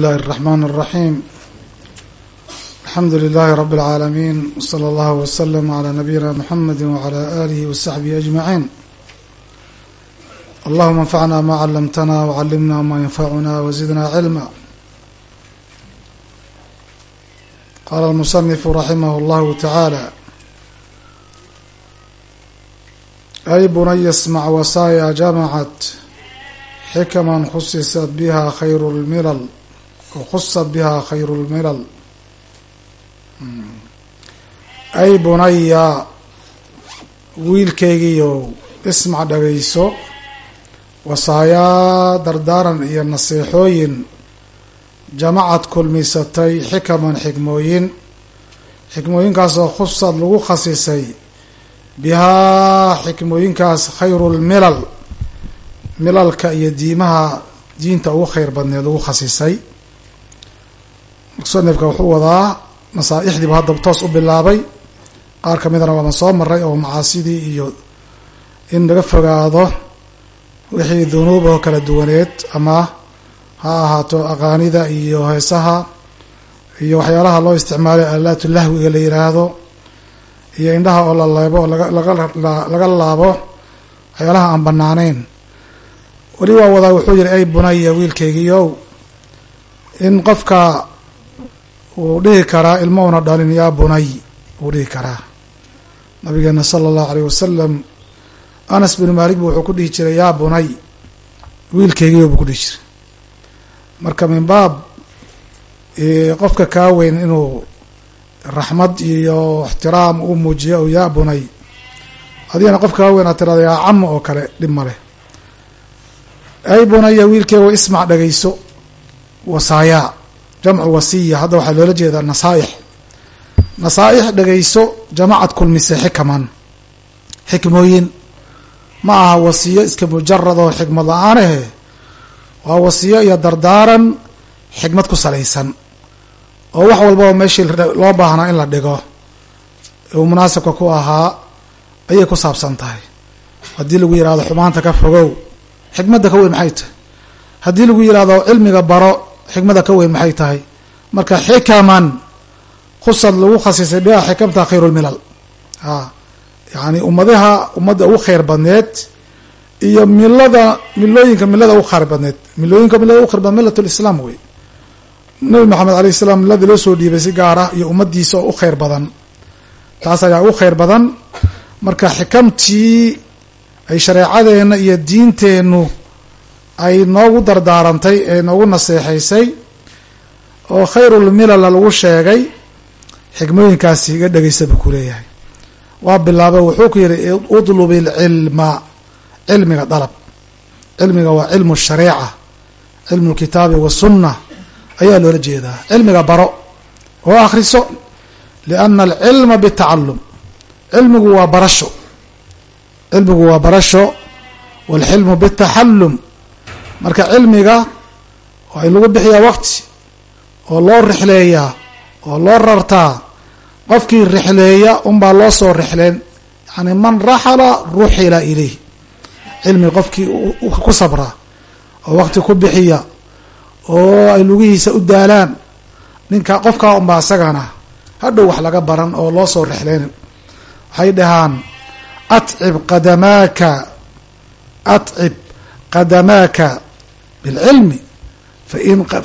الله الرحمن الرحيم الحمد لله رب العالمين وصلى الله وسلم على نبينا محمد وعلى آله وصحبه أجمعين اللهم انفعنا ما علمتنا وعلمنا ما ينفعنا وزدنا علما قال المصنف رحمه الله تعالى أي بني اسمع وصايا جمعت xikaman khusisat biha khayru lmilal khusat biha khayru lmilal ay bunaya wiilkaygiiyo ismac dhagayso wasaayaa dardaaran iyo naseexooyin jamacad kulmisatay xikaman xikmooyin xikmooyinkaasoo khusad lagu khasisay bihaa xikmooyinkaas khayru lmilal milalka iyo diimaha diinta ugu kheyr badneed lagu khasisay musanifka wuxuu wadaa masaaixdiibu hadda toos u bilaabay. Qaar ka midana waama soo maray oo macaasidii iyo in laga fogaado wixii dunuuboo kala duwaneed ama ha ahaato aqaanida iyo heesaha iyo waxyaalaha loo isticmaalay alaatu lahwiga la yiraahdo iyo indhaha oo la leebo oo laga laabo waxyaalaha aan banaaneyn weli waa wadaa wuxuu yihi ay bunaya wiilkaygiiow in qofka uu dhihi karaa ilmo una dhalin yaa bunay uu dhihi karaa. Nabigeena sala allahu aleyh wasalam anas maalik bu wuxuu ku dhihi jiray yaa bunay wiilkaygiio buu ku dhihi jiray. Marka min baab qofka kaa weyn inuu raxmad iyo ixtiraam u muujiyo o yaa bunay adigana qofka kaa weyn aad tirada yaa camo oo kale dhib ma leh. Ay bunaya wiilkeego ismac dhagayso wasaayaa jamcu wasiya hadda waxaa loola jeedaa nasaaix nasaaix dhagayso jamacad kulmise xikaman xikmooyin. Ma aha wasiyo iska mujarad oo xikmad la'aanehe waa wasiyo iyo dardaaran xikmad ku salaysan. Oo wax walbaba meeshii loo baahnaa in la dhigo uu munaasabka ku ahaa ayay ku saabsan tahay. Haddii lagu yihahdo xumaanta ka fogow xikmadda ka weyn maxay tahay? Haddii lagu yihahdo cilmiga baro xikmadda ka weyn maxay tahay? Marka xikaman khusad lagu khasisay biha xikamta khayru lmilal a yani ummadaha ummadda ugu kheyr badneed iyo milada milooyinka milada ugu khayr badneed. Milooyinka milada ugu khayr badneed millat lislaam wey. Nabi maxamed alayh salaam miladii loo soo dhiibay si gaara iyo ummadiisa oo u kheyr badan. Taas ayaa ugu kheyr badan. Marka xikamtii ay shareecadeenna iyo diinteennu ay noogu dardaarantay ee noogu naseexaysay oo khayrulmilala lagu sheegay xikmooyinkaasi iga dhegeysa buu ku leeyahay. Waa bilaabay wuxuu ku yihi udlub ilcilma cilmiga dalab. Cilmiga waa cilmu shareeca cilmu lkitaabi wasunna ayaa loola jeedaa. Cilmiga baro oo akhriso lianna alcilma bitacalum cilmigu waa barasho. Cilmigu waa barasho walxilmu bitaxallum marka cilmiga in lagu bixiyaa waqti oo loo rixleeyaa oo loo rartaa qofkii rixleeya unbaa loo soo rixleen. Yani man raxala ruxila ilayh cilmi qofkii ku sabra oo waqti ku bixiya oo ay lugihiisa u daalaan ninka qofkaa unbaa isagana hadhow wax laga baran oo loo soo rixleen waxay dhahaan atcib qadamaaka atcib qadamaaka bilcilmi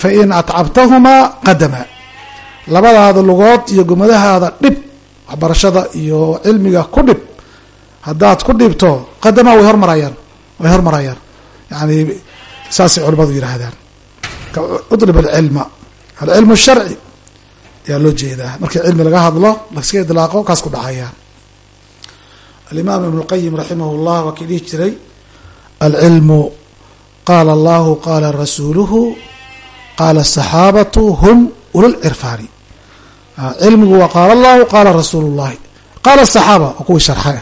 fain atcabtahumaa qadamaa labadaada lugood iyo gomadahaada dhib waxbarashada iyo cilmiga ku dhib haddaad ku dhibto qadamaa way hormarayaan way hormarayaan yani saasay culimadu yihaahdaan udlib alcilma alcilmu sharci ayaa loo jeedaa markii cilmi laga hadlo laska idlaaqo kaas ku dhacaya alimaam ibn اlqayim raximah اllah waa kii dhihi jiray alcilmu qaala allahu qaala rasuuluhu qaala asaxaabatu hum ululcirfaani cilmigu waa qaala allahu qaala rasuulu llahi qaala asaxaaba waa kuwii sharxay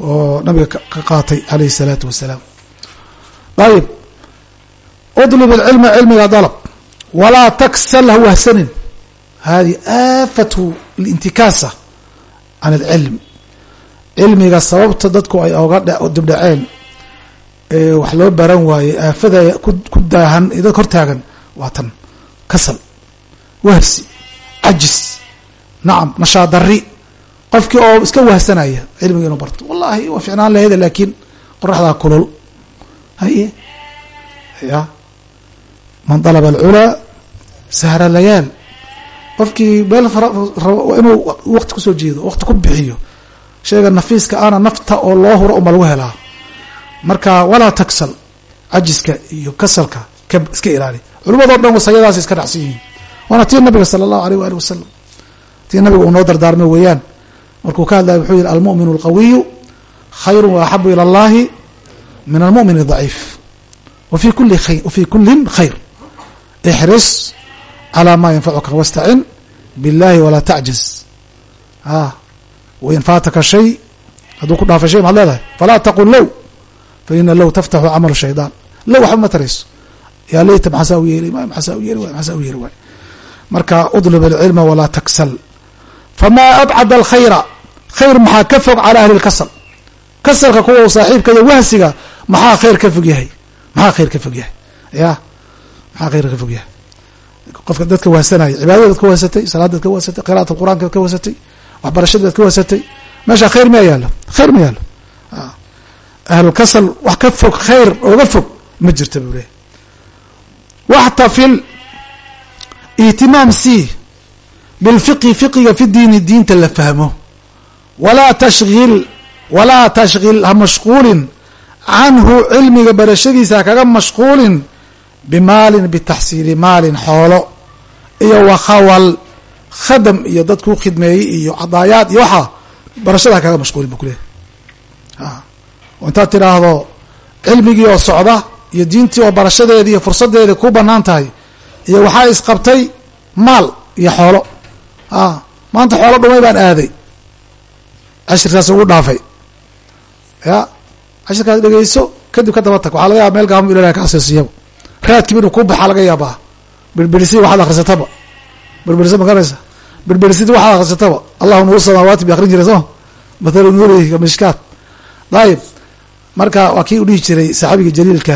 oo nabiga ka qaatay alayhi الsalaatu wasalaam ayib udlib alcilma cilmiga dalb walaa taksal ha wahsanin hadi aafatu lintikaasa can alcilm cilmiga sababta dadku ay oga dibdhaceen ee wax loo baran waayey aafada ku daahan dadka hortaagan waa tan. Kasal wahsi cajis nacam nashaadari. Qofkii oo iska wahsanaya cilmiga inuu barto. Wallahi waa ficnaan lahayda laakiin qoraxdaa kulul. Haye ya. Man dalaba alculaa sahra qofkii meel rabo inuu waqti ku soo jeedo waqti ku bixiyo. Sheega nafiiska ana nafta oo loo huro uma lagu helaa marka walaa tagsal cajiska iyo kasalka ka iska ilaali. Culimadoo dhan wasayadaas iska dhacsan yihiin waana tii nabiga sala allahu aleyh waali wasalam tii nabiga uu noo dardaarmay weeyaan. Markuu ka hadlaya wuxuu yihi almu'min alqawiyu khayru waaxabu ila allahi min almu'min daciif wafi kuli khayr wafi kulin khayr. Ixris calaa maa yanfacuka wastacin biاllahi walaa tacjiz a wain faataka shay hadduu ku dhaafay shay maxad leedahay? Falaa taqul low fa ina low taftaxu camalu shaydaan low waxba ma tarayso yaa leyta maxaasaa u yeeli waay maxaasaa u yeeli waay maxaasaa u yeeli waay marka udlib alcilma walaa taksal famaa abcad alkhayra khayr maxaa ka fog cala ahli lkasal kasalka kuwa saaxiibka iyo wahsiga maxaa khayr ka fog yahay maxaa khayr ka fog yahay ya maxaa khayr ka fog yahay qofka dadka wahsanaya cibaadadaad ka wahsatay salaadaad ka wahsatay qira'at qur'aankaad ka wahsatay waxbarashadaad ka wahsatay meesha khayr miyaa yaalo khayr ma yaalo ahlulkasal wax ka fog khayr ooga fog ma jirta buu lehay waxtafil ihtimaam c bilfiqhi fiqiga fi diini diinta la fahmo. Walaa tashhil walaa tashghil ha mashquulin canhu cilmiga barashadiisa hakaga mashquulin bimaalin bitaxsiili maalin xoolo. Iyo wakhawal khadam iyo dad kuu khidmeeyey iyo cadaayaad iyo waxaa barashada hakaga mashquulin bu kuleehay intaad tidhaahdo cilmigii oo socda iyo diintii oo barashadeedii iyo fursadeedii kuu bannaan tahay iyo waxaa isqabtay maal iyo xoolo. A maanta xoolo dhumay baan aaday. Cashirkaas ugu dhaafay. Ya cashirkaas dhegeyso kadib ka daba tag waxaa laga yaaba meel gaama ilalah ka asiisiyaba raadkiiba inuu kuu baxaa laga yaabaa. Berberisi waxaad akrisataba berberisi ma garanaysa berberisidi waxaad akrisataba allahu nuur samaawaati bi akrin jiray soo. Mathalu nuurihi kamishkaat dayib marka waa kii u dhihi jiray saxaabiga jaliilka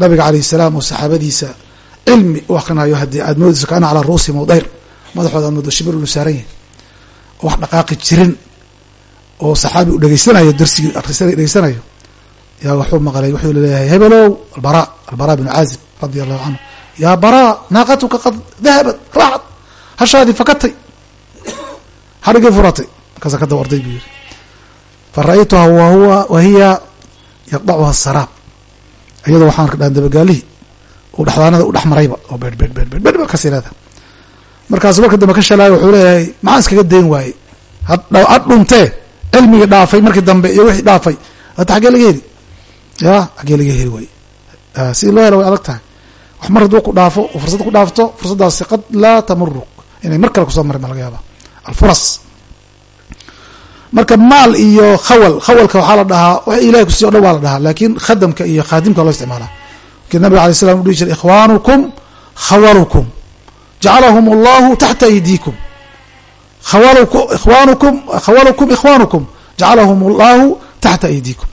nabiga alayh salaam oo saxaabadiisa. Cilmi u akrinayo haddii aad moodayso kaana calaa ruusi mawdayr madaxooda aad moodo shibir inu saaran yahay. Oo wax dhaqaaqi jirin oo saxaabi u dhegeysanayo darsigii dhegeysanayo yaa waxuu maqlay wuxuu la leeyahay hebelow albara albara binu caazib radia allahu canhu yaa bara naaqatuka qad dahabat raacad hashaadii fakatay harigii furatay. Markaasa ka daba orday buu yiri fa ra'aytuha wahuwa wahiya yaqdacuha saraab. Iyadoo waxaan arkadhaan dabagaalihii uu dhexdaanada u dhex marayba oo beer beer beer beer beer beer kasi leedahay markaasu marka dambe ka shalaayo wuxuu leeyahay maxaan iskaga dayn waaye? Had dhuntee cilmigii dhaafay markii dambe iyo wixii dhaafay. Hata xaggee laga heli. Ya xaggee laga heli waaye. Si loo helo way adag tahay. Wax mar hadduu ku dhaafo oo fursad ku dhaafto fursaddaasi qad laa tamuruk inay mar kale ku soo marin ba laga yaaba alfuras marka maal iyo khawal khawalka waxaa la dhahaa wax ilahay kusiyo o dhan waa la dhahaa laakiin khadamka iyo khaadimka loo isticmaala markii nabiga alay slam u dhihi jiray ikhwaanukum khawalukum jacalahum allahu taxta aydiikum. Ikhwaanukum khawalukum ikhwaanukum jacalahum allahu taxta aydiikum.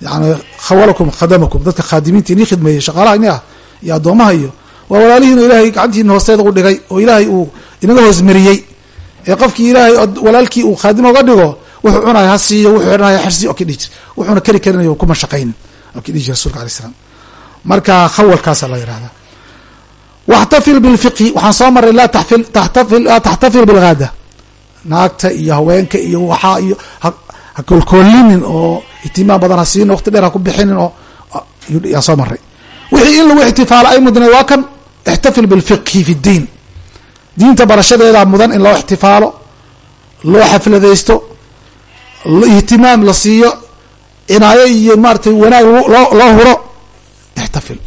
Yani khawalukum khadamakum dadka khaadimiinta inii khidmeeyey shaqaalaha ini ah iyo addoomaha iyo waa walaalihiin oo ilaahay gacantiina hoosteeda u dhigay oo ilaahay uu inaga hoosmariyey ee qofkii ilaahay walaalkii uu khaadim oga dhigo wuxuu cunaya ha siiyo wuxuu xidhanaya harsiyo o ki dhihi jir wuxuuna keri karinayo kuma shaqaynin oo ki dhihi jir slam marka khawalkaasa la yihahdaa waxtafil bilfiqhi waxaan soo maray laa laa taxtafil bilgaada naagta iyo haweenka iyo waxaa iyo ha koolkoolinin oo ihtimaam badan ha siinin dheer ha ku bixinin oo yaa soo maray wixii in lagu ixtifaalo ay mudnayd waa kan ixtafil bilfiqhi fi ddiin. Diinta barashadeedaa mudan in loo ixtifaalo loo xafladaysto ihtimaam la siiyo cinaayo iyo maaratay wanaag loo huro ixtafil.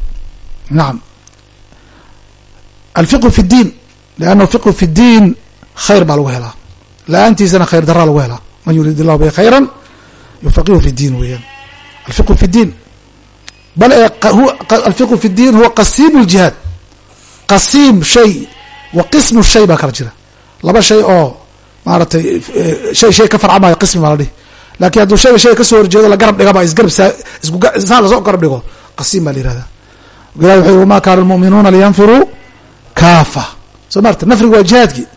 Nacam alfiqhu fi ddiin liannahu fiqhu fi ddiin khayr baa lagu helaa. La'aantiisana khayr daraa lagu helaa. Man yuriid illahu bi khayra yufaqihu fi ddiin weeyaan. Alfiqhu fi ddiin bal alfiqhu fi ddiin huwa qasiim ljihaad qasiim shay wa qismu shay baa kala jira. Laba shay oo maaratay shay shay ka farcamayo qismi baa la dhihi. Lakin hadduu shayga shay ka soo horjeedo la garab dhigaba isgarab saa la soo garab dhigo qasiim baa la yihahdaa ilahi wuxuu wama kaana almu'minuuna liyanfiruu kaafa. Soo maarta nafriga waa jihaadkii.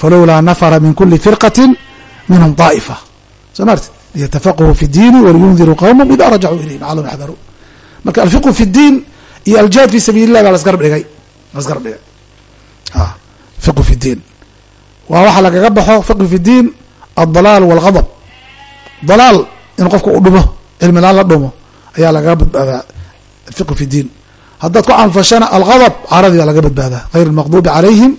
Falowlaa nafara min kuli firqatin minhum daa'ifa. Soo maarta liyatafaqahuu fi diini waliyundiruu qawmahum ida rajacuu ilayhim lacalahum yaxdaruun marka alfiqhu fi diin iyo aljihaad fi sabiili llah baa lasgarab dhigay. Lasgarab dhigay. Fiqhu fi diin waa waxaa lagaga baxo fiqhu fi diin aldalaal walgadab dalaal in qofka u dhumo cilmi laan la dhumo ayaa lagaga badbaadaa alfiqhu fi diin. Haddaad ku canfashana algadab caradii baa laga badbaadaa hayr almaqdubi calayhim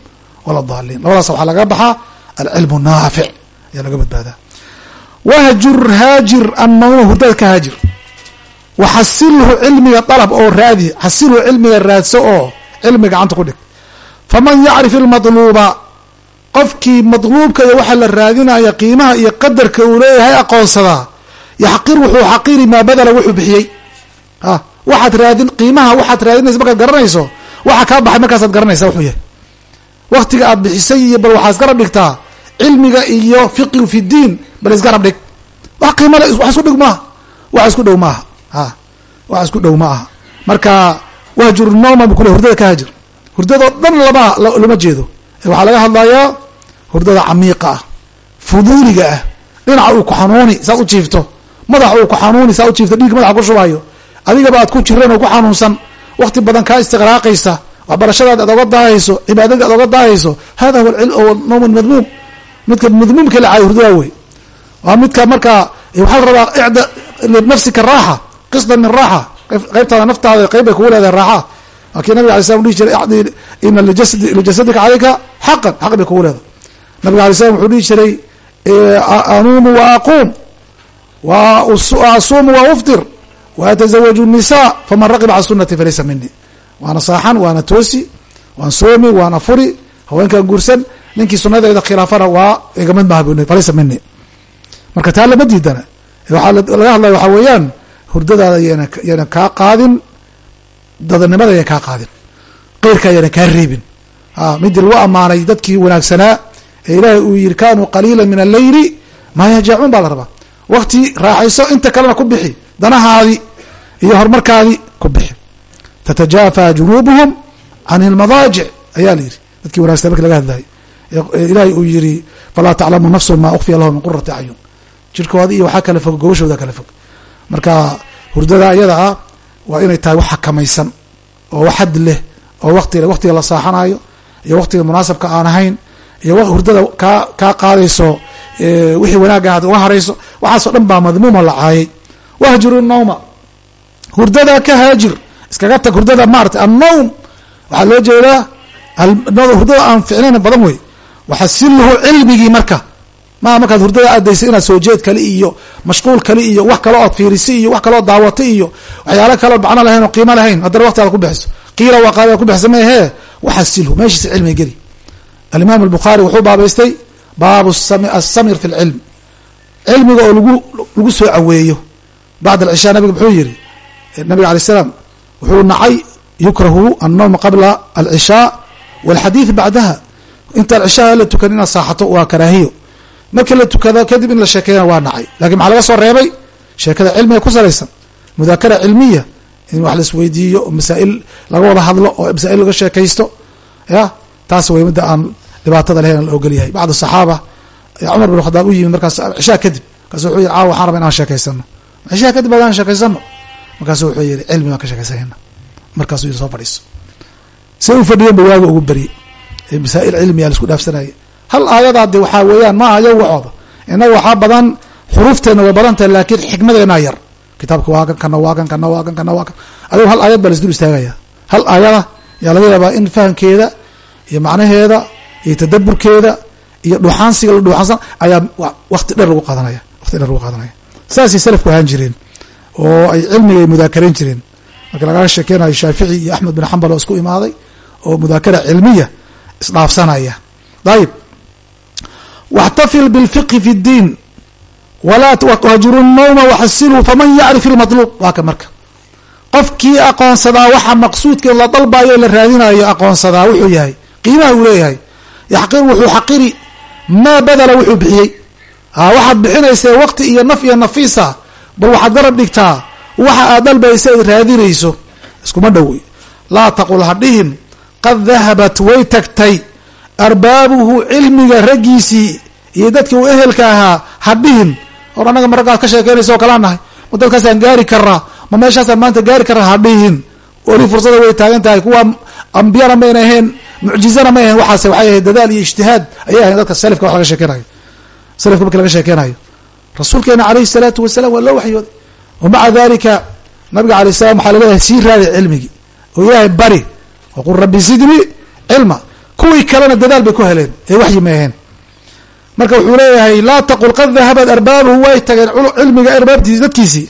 wala daliin labadaas waxaa laga baxaa alcilmu naafic ayaa laga badbaadaa. Wahjur haajir annawma hurdada ka haajir. Waxasilhu cilmiga dalab oo raadi xasilhu cilmiga raadso oo cilmi gacanta ku dhig. Faman yacrif ilmadluuba qofkii madluubka iyo waxaa la raadinaya qiimaha iyo qadarka uu leeyahay aqoonsadaa yaxqir wuxuu xaqiri maa badala wuxuu bixiyey. Waxaad raadin qiimaha waxaad raadinaysa markaad garanayso waxa kaa baxay markaasaad garanaysa wuxuu yahay. Waktiga aad bixisay iyo bal waxaa isgarab dhigtaa. Cilmiga iyo fiqigu fi diin bal isgarab dhig. Wax qiimale wax isku dhig maaha. Wax isku dhow maaha. A wax isku dhow ma aha marka wahjur noma bu kule hurdada ka hajir hurdadoo dhan lama lama jeedo. Waxaa laga hadlayaa hurdada camiiqa ah fuduuliga ah dhinaca uu ku xanuuni saad u jiifto. Madax uu ku xanuuni saa u jiifto. Dhiig madaxa ku shubayo adigaba aad ku jiran oo ku xanuunsan. Wakti badan kaa istiqraaqaysa waxbarashadaad aad oga daahayso cibaadadii aad oga daahayso. Hada huwa nawm madmuum midka madmuumka la caayo wey. Waa midka markaa waxaa la rabaa icda linafsika raaxa qisda min raaxa. Qaybtaada naftaada qayb bay kugu leedahay raaxa. Lakin nabig alay slam dhihi jiray ina lijasadika calayka xaqan. Xaq bay kugu leedahay nabiga alay slam wuxuu dhihi jiray anuumu wa aquum asuumu wa uftir wa atazawaju الnisa faman raqiba can sunati falaysa mini waana saaxan waana toosi waan soomi waana furi haweenkan guursan ninkii sunadeyda khilaafana waa igamid maha bu falaysa mini marka taa lama diidana. Waxaa laga hadlaya waxaa weeyaan hurdadaada yana kaa qaadin dadanimada yana kaa qaadin keyrkaa yana kaa reebin. Midii lagu ammaanay dadkii wanaagsanaa ilaahay uu yihi kanuu qaliila min alleyli maa yahjacuun baa la rabaa. Wakti raaxayso inta kalena ku bixi danahaadii iyo horumarkaadii ku bixi. Tatajaafa junuubuhum can ilmadaajic ayaa la yidhi. Dadkii wanagsan marki laga hadlayay ilaahay uu yihi falaa taclamu nafsun maa ukfiya lahu min qurati acyun jirkooda iyo waxaa kala fog gobashooda kala fog. Marka hurdada ayada ah waa inay tahay wax xakamaysan oo wax leh oo wati waktiga la saaxanayo iyo waktiga munaasabka aan ahayn iyo hurdada kaa kaa qaadayso wixii wanaagga aad uga harayso waxaasoo dhan baa madmuuma la caayay wahjuru nawma hurdada ka haajir iskaga tag hurdada maarata annawm. Waxaa loo jeedaa hurdada aan ficnayn badan wey waxasilhu cilmigii marka maa markaad hurdada aadaysa inaad soo jeed kale iyo mashquul kale iyo wax kaloo ood fiirisay iyo wax kaloo daawatay iyo waxyaala kaloo macno lahayn oo qiimo lahayn haddana wakti aad ku bixiso. Qiila waa qaali aad ku bixisa maahee waxasilhu meeshiisa cilmiga geli alimaam albukhaari wuxuu baabaystay baabu asamir fi lcilm cilmiga oo lagu lagu soo caweeyo bacd alcishaa nabiga muxuu yihi nabiga alay slam wuxuu nacay yukrahu annowm qabla alcishaa walxadiid bacdaha. Inta alcishaa la tukan inaad saaxato waa karaahiyo. Markii la tukado kadib in la sheekeeyana waa nacay. Lakin maxaa laga soo reebay? Sheekada cilmiga ku salaysan mudaakara cilmiya in wax laisweydiiyo oo masaa'il laga wada hadlo oo masaa'il laga sheekaysto ya taas way midda aan dhibaatada lahayn la ogol yahay bacd saxaaba cumar bin khadaab u yimid markaas cishaa kadib markaasu wuxuu yihi caawa waxaan raba inaan sheekaysano cishaa kadib adaan sheekaysano markaasu wuxuu yihi cilmi baan ka sheekaysanayna. Markaasuu yidhi soo fadhiiso. Say u fadhiyeen ba waaga ugu berye masaa'il cilmiya la isku dhaafsanaya hal aayadaa de waxaa weeyaan maaha iyagu waxooda. Innaga waxaa badan xuruufteenna way badan laakiin xikmadeenaa yar. Kitaabka waa kan kana waa kan kana waa kan kana waa kan adigo hal aayad baa laisdul istaagaya hal aayada yaa laga yaabaa in fahamkeeda iyo macnaheeda iyo tadaburkeeda iyo dhuxaansiga la dhuxaansan ayaa wati dher lagu qaadanaya waqti dher lagu qaadanaya. Saasay salafku ahaan jireen oo ay cilmiga ay mudaakarayn jireen. Marka lagala sheekeynayo shaafici iyo axmed bin xambal oo isku imaaday oo mudaakara cilmiya isdhaafsanaya. Dayib. Waxtafil bilfiqhi fi ddiin wahjuru nawma waxasiluu faman yacrif ilmatluub waa ka marka. Qofkii aqoonsadaa waxa maqsuudkeed la dalbayo la raadinayo aqoonsadaa wuxuu yahay qiimaha uu leeyahay yaxqir wuxuu xaqiri maa badala wuxuu bixiyey. Waxaad bixinaysee waqti iyo naf iyo nafiisa bal waxaad garab dhigtaa waxa aad dalbaysa ad raadinayso. Iskuma dhow. Laa taqul ha dhihin qad dahabat way tagtay arbaabuhu cilmiga raggiisii iyo dadkii uu ehelka ahaa ha dhihin or annaga ma raggaad ka sheekeynaysa oo kalaa nahay ma dadkaasaan gaari karaa ma meeshaasaan maanta gaari karaa ha dhihin weli fursada way taagan tahay kuwa ambiyana mayna ahayn mucjizana may ahayn waxaase waxay ahayd dadaal iyo ijtihaad ayay ahayn dadka salafka wax laga sheekeynayo salafka marki laga sheekeynayo rasuulkeena calayhi salaatu wasalaam waa loo waxyooday. Wa maca dalika nabiga alay salam waxaa la leeyahay sii raadi cilmigii. Oo ilaahay bari. Waqul rabbi zidnii cilma. Kuwii kalena dadaal bay ku heleen ee waxyi may ahayn. Marka wuxuu leeyahay laa taqul qad dahabat arbaabuhu way tageen cilmiga arbaabtiisi dadkiisii.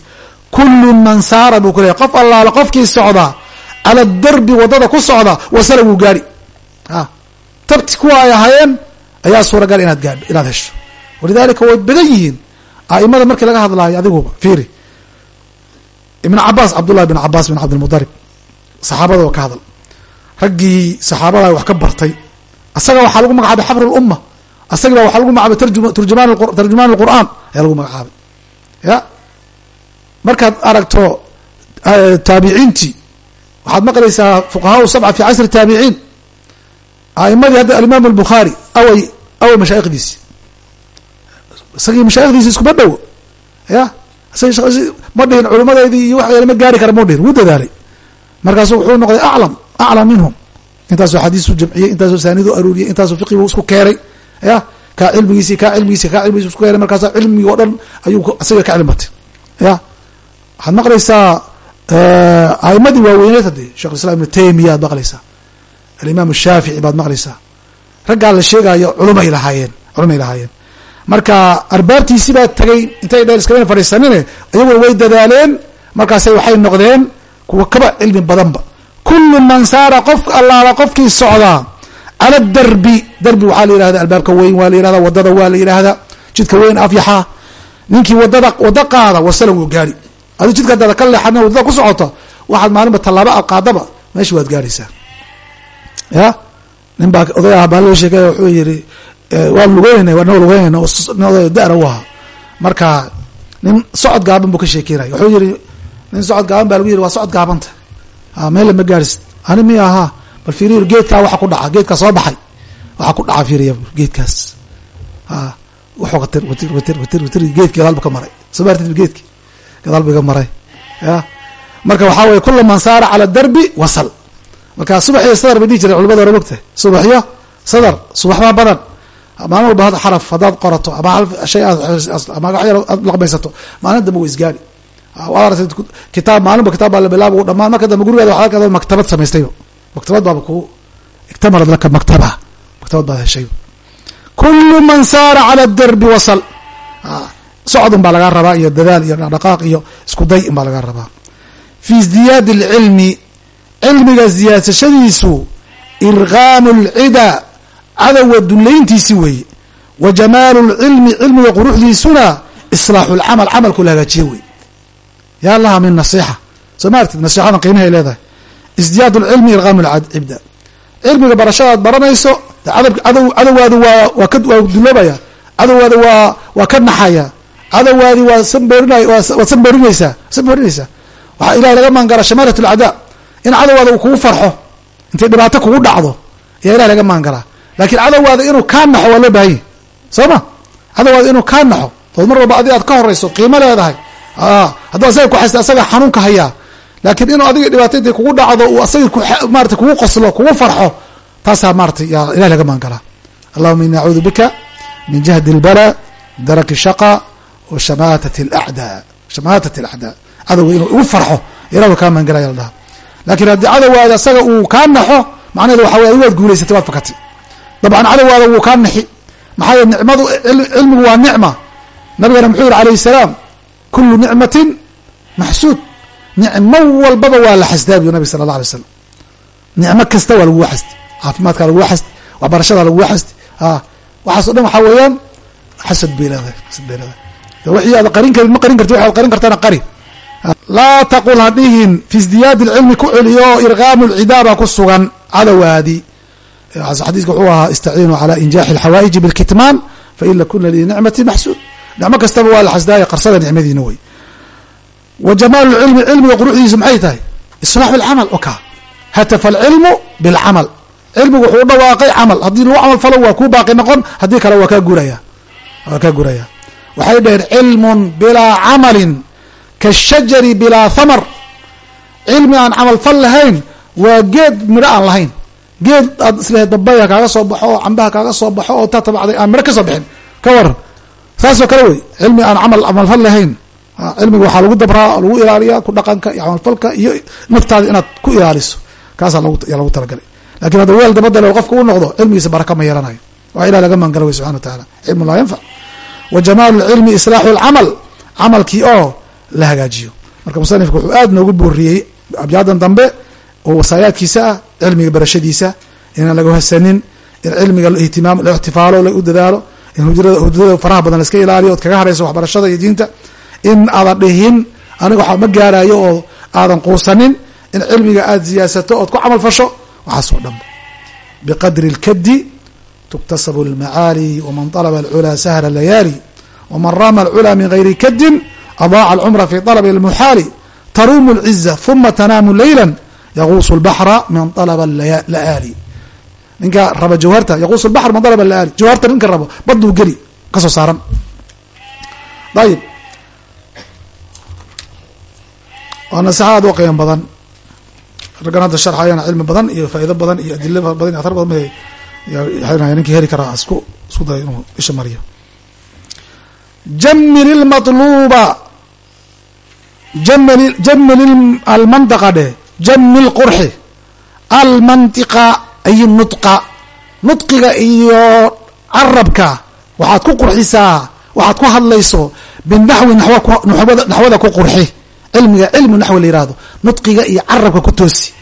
Kullu man saara buu ku leeyahy qof allaala qofkii socdaa cala darbi waddada ku socda wasala wuu gaari tabti kuwa ay ahaayeen ayaa suuragal inaad inaad hesho. Walidalika way badan yihiin. A'imada markii laga hadlaayo adiguba fiiri. Ibn cabaas cabdullahi bin cabaas bin cabdilmudarib saxaabada ka hadal. Raggii saxaabada wax ka bartay. Asaga waxaa lagu magacaabay xabr lumma asagii baa waxaa lagu magacaabay tarjumaan alqur'aan ayaa lagu magacaabay. Ya. Markaad aragto taabiciintii waxaad maqlaysaa fuqahaa sabca fi casri taabiciin. A'imadii hadda alimaam albukhaari away away mashaaikhdiisi isagii mashaaikhdiisi iskuma dhowo ya? Ma dhihin culimadeydii iyo wax ma gaari kara mau dhihin. Wuu dadaalay. Markaasu wuxuu noqday aclam aclam minhum. Intaasoo xadiisu jamciyey intaasoo saanidu aruuriyey intaasoo fiqigu isku keenay ya? Kaa cilmigiisi kaa cilmigiisi kaa cilmigiisi isku keenay markaasa cilmigi o dhan ayuu isaga ka cilmi ya? Waxaad maqlaysaa aimadii waaweyneed hadee shekh islam ibnu taymiya ad maqlaysaa. Alimaam shaafici baad maqlaysaa. Raggaa la sheegaayo culumay lahaayeen culumay lahaayeen. Marka arbaabtiisi baa tagay intay dheer iskama fadhiisanine iyaguna way dadaaleen markaasay waxay noqdeen kuwa kaba cilmi badanba. Kullu man saara qof allaala qofkii socdaa cala darbi darbi waxaa la yihahda albaabka weyn waa la yihahda waddada waa la yihahda jidka weyn afyaxa ninkii waddada wada qaada wasala wuu gaari adi jidka hadaada ka leexadna waddada ku socoto waxaad maalinba tallaabo aad qaadaba meesha waad gaaraysaa. Ya? Nin baa oday ah baa loo sheegay wuxuu yiri waan lugeynayna waa noo lugeynayna oday da-na u ahaa. Marka nin socod gaaban buu ka sheekeynaya. Wuxuu yiri nin socod gaaban baa lagu yiri waa socod gaabanta. Meel lama gaarisid ani mi ahaa bal fiiriy geedkaa waxa ku dhaca geedkaa soo baxay. Waxaa ku dhaca fiiriya geedkaas. Wuxuu watir watir watir watir watir geedki gadaal bu ka maray. Soo maartid geedki gadaal bu iga maray ya? Marka waxaa weye kula man saara cala darbi wasal. Marka subaxiyo sadar bay dhihi jireen culamada hore mogtahay subaxyo sadar subaxbaa badan. Maalin walba had xaraf haddaad qorato ama shay ama aad laqmaysato maalin dambe wa isgaari kitaab maalinba kitaab baa la bilaaba u dhamaan marka dambe gurigaada waxaad arkada maktabad samaystayba. Maktabad baaba ku iktamarad laka maktaba maktabad baad heshay. Kulu man saara cala darbi wasal socdun baa laga rabaa iyo dadaal iyo dhaqdhaqaaq iyo iskuday day unbaa laga rabaa. Fi isdiyaadi alcilmi cilmiga siyaadsashadiisu irqaamu alcida cadowa dullayntiisi weeye wa jamaalu lcilmi cilmiga quruxdiisuna islaaxu lcamal camalku la hagaajiyo wey yaa laha min nasiixa. Soo ma nasiixadan qiimahay leedahay. Isdiyaad lcilmi irqaamu lcibda cilmiga barashadaad baranayso cadowgaadu waa waa duloobaya cadowgaadu waa waa ka naxaya cadowgaadi waa sanboorinaysaa sanboorinaysaa waxaa ilahay laga maangala shamaalat اlacdaa in cadowgaada uu kugu farxo intay dhibaato kugu dhacdo ayaa ilahay laga maangalaa laakiin cadowgaada inuu kaa naxo waa loo baahanya soo ma cadowgaada inuu kaa naxo ood mar walba adi aad ka horeyso qiimo leedahay hadduu asaga ku xasta asaga xanuunka hayaa laakiin inuu adiga dhibaato intay kugu dhacdo uu asaga marata kugu qoslo kugu farxo taasaa maratay yaa ilahi laga maangalaa allahuma ini acuudu bika min jahdi اlbala daraki shaqa wa shamaatat اlacdaa shamaatat اlacdaa cadowga inuu igu farxo ilahu kaa maangalaya la dhaha. Haddii cadowgaada asaga uu kaa naxo macnaheedu waxa wey waad guulaysatay waad fakatay. Dabcan cadowgaada wuu kaa naxi. Maxaa nicmadu cilmigu waa nicma. Nabigana muxuu yihi alayh salaam kulu nicmatin maxsuud. Nicmo walbaba waa la xasdaa buyu nabig sala allah alay slam nicmo kasta waa laguga xasdi caafimaadkaa laguga xasdi waxbarashadaa laguga xasdi waxaas o dhan waxaa weeyaan xasad bay xasad bay wixii aad qarin karin ma qarin karti waxaad qarin kartana qari laa taqul hadhihin fi izdiyaadi lcilmi ku celiyo irqaamu lcidaaba ku sugan cadowaadi xadiiska wuxuu ahaa istaciinuu calaa injaaxi alxawaaiji bilkitmaan faina kuna linicmati maxsuud nicmo kastaba waa la xasdaaya qarsada nicmadiina wey. Wa jamaalu lcilmi cilmiga quruxdiisu maxay tahay? Islaaxu lcamal o ka. Hatafa alcilmu bilcamal. Cilmigu wuxuu dhawaaqay camal. Haddii lagu camal falo waa kuu baaqi noqon haddii kale waa kaa guraya waa kaa guraya waxay dhaheen cilmun bilaa camalin kaashajari bilaa thamar. Cilmi aan camal fal lahayn waa geed midho aan lahayn. Geed aad islehed babaya kaaga soo baxo oo cambaha kaaga soo baxo oo tatabacday aan midho ka soo bixin. Ka waran saasoo kale wey cilmi aan camal camalfal lahayn. Cilmiga waxaa lagu dabraa lagu ilaaliyaa ku dhaqanka iyo camalfalka iyo naftaada inaad ku ilaaliso. Kaasaa yaa lagu talagalay. Lakin hadda weel dabadale qofka u noqdo cilmigiisa baraka ma yeelanayo. Waa ilah laga maangala wey subxana wa taala cilmu laa yanfac wa jamaalu lcilmi islaaxu lcamal camalkii oo la hagaajiyo. Marka musanifka wuxuu aad noogu booriyey abyaadan dambe oo wasaayaadkiisa ah cilmiga barashadiisa inaan laga hasanin in cilmiga ihtimaam la ixtifaalo u dadaalo in hujrada hurdada faraha badan la iska ilaaliyo ood kaga harayso waxbarashada iyo diinta. In aadan dhihin aniga waxaa ma gaarayo oo aadan quusanin in cilmiga aada siyaasato ood ku camal fasho waxaasoo dhan biqadri اlkadi tuktasabu اlmacaali waman طalba اlculaa sahra layaali waman rama اlculaa min gayri kadin adaaca اlcumra fi طalb اlmuxaali taruumu اlciza ثuma tanaamu leyla yaquusu اlbaxra min طalb layaali ninka raba jawharta yaquus اlbaxr min طalb layaali jawharta ninka rabo baduu geli kasoo saaran ayib waa nasexa aad u qiimo badan raggan hadda sharxayana cilmi badan iyo faa'ido badan iyo adilo badan iyo athar badan ninkii heli karaa isku isku dayo inuu isha mariyo. Jamil ilmatluuba jamil jamil almantaqa dheh. Jamil qurxi. Almantiqa ay nutqa. Nutqiga iyo carabka waxaad ku qurxisaa waxaad ku hadlayso binaxwi naxwada ku qurxi. Cilmiga cilmu naxwi la yihahdo nudqiga iyo carabka ku toosi.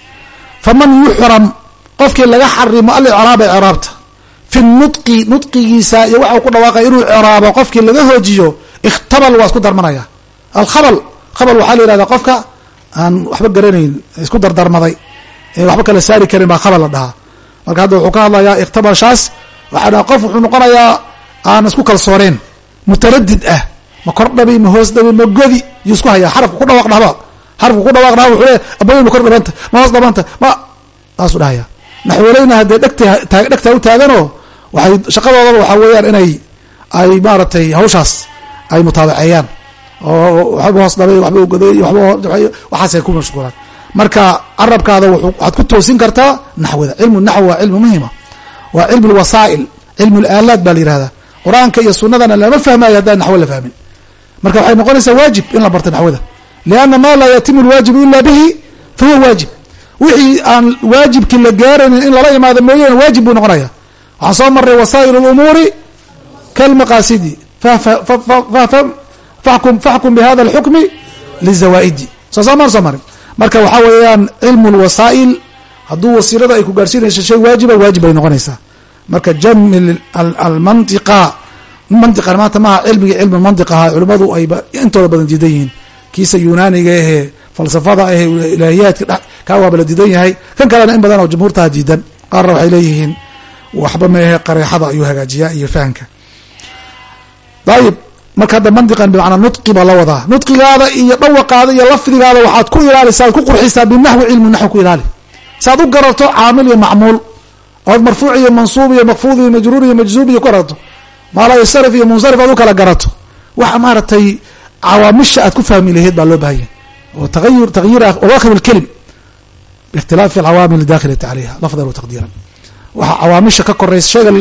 Faman yuxram qofkii laga xarimo alicraaba icraabta. Fi nudqi nudqigiisa iyo waxa ku dhawaaqaya inuu ciraabo qofkii laga hoojiyo ikhtabal waa isku darmanaya. Alkhabal khabal waxaa la yihahda qofka aan waxba garanayn isku dardarmaday. Waxba kala saari karin baa khabal la dhahaa. Marka hadda wuxuu ka hadlayaa ikhtabalshaas waxaa dhaha qof wuxuu noqonayaa aan isku kalsooneen mutaradid ah. Ma kor dhabi ma hoos dhabi ma godi yuu isku hayaa. Xarafka ku dhawaq dhahba xarafka ku dhawaq dhahba wuxuu le abay ma kor dhabanta ma hoos dhabanta ma taasuu dhahaya naxwoleyna haddee dhegta dhegtaa u taaganoo waxay shaqadoodaba waxaa weeyaan inay ay maaragtay hawshaas ay mutaabaceeyaan oo waxba hoos dhabay waxba goday waxba waxaasay ku mashquulaan. Marka carabkaada waxaad ku toosin kartaa naxwada. Cilmu naxw waa cilmu muhima waa cilmu lwasaa'il cilmu laalaad baa la yihahdaa qur'aanka iyo sunadana lama fahmayo haddaan naxwo la fahmin. Marka waxay noqonaysaa waajib in la barto naxwada. Lianna maa laa yatimu lwaajibu ila bihi fahuwa waajib wixii aan waajibkii la gaaraynin in lala imaado mooyaane waajib buu noqonaya. Waxaan soo maray wasaa'il اlumuuri kalmaqaasidi. Faxkum bihada اlxukmi lizawaa'idi. Soo soo mar soo marin marka waxaa weeyaan cilmu lwasaa'il hadduu wasiilada ay ku gaarsiinayso shay waajiba waajib bay noqonaysaa. Marka jamil almantiqa mantiqan maanta maaha cilmigii cilmu mantiq ahaa culimmadu ayba intooda badan diidan yihiin. Kiisa yunaaniga ahee falsafada ahee ilaahiyaadka kaa waaba la diidan yahay. Kan kalena in badan oo jumhuurtaha diidan qaarna waxay leeyihiin waxba maehe qareexada ayuu hagaajiyaa iyo fahamka. Ayib marka hadda mantiqan bimacnaa nutqi baa la wadaa. Nutqigaada iyo dhawaqaada iyo lafdigaada waxaad ku ilaalisaa ad ku qurxisaa binaxwi cilmu naxw ku ilaali. Saaad u garato caamil iyo macmuul ood marfuuc iyo mansuub iyo makfuud iyo majruur iyo majzuub iyo ku garato. Maala yusarif iyo munsarif aad u kala garato. Waxa maaragtay cawaamisha aad ku fahmi laheyd baa loo bahanya oo taayur tagyir awaakhir اlkelim biikhtilaafi alcawaamil dakhilati calayha lafdan wa taqdiiran waxa cawaamisha ka koraysa sheega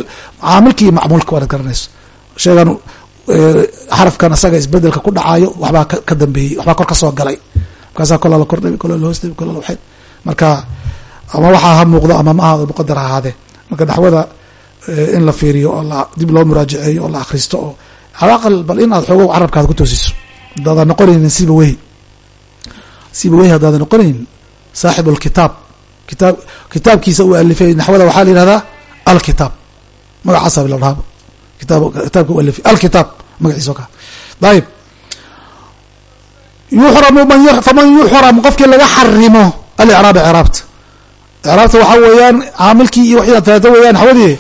caamilka iyo macmuulka waad garanayso sheegan xarafkan asaga isbeddelka ku dhacaayo waxbaa ka dambeeyey waxbaa kor ka soo galay markaasaa kola la kordhabi kola la hoosdhabi kola la waxayd marka ama waxaa ha muuqdo ama ma aha muqadar ahaadee marka naxwada in la fiiriyo oo la dib loo muraajaceeyo oo la akhristo oo alaqal bal in aad xoogo carabkaada ku toosiso hadaadan saaxib alkitaab kitaab kitaabkiisa uu alifay naxwada waxaa la yihahdaa alkitaab. Magacaasa la dhahaa kitaab kitaabka u alifay alkitaab magaciisa ka ayib yuxramu man faman yuxram qofkii laga xarimo alicraaba craabta icraabta waxaa weeyaan caamilkii iyo waxaad fahato weeyaan naxwadii.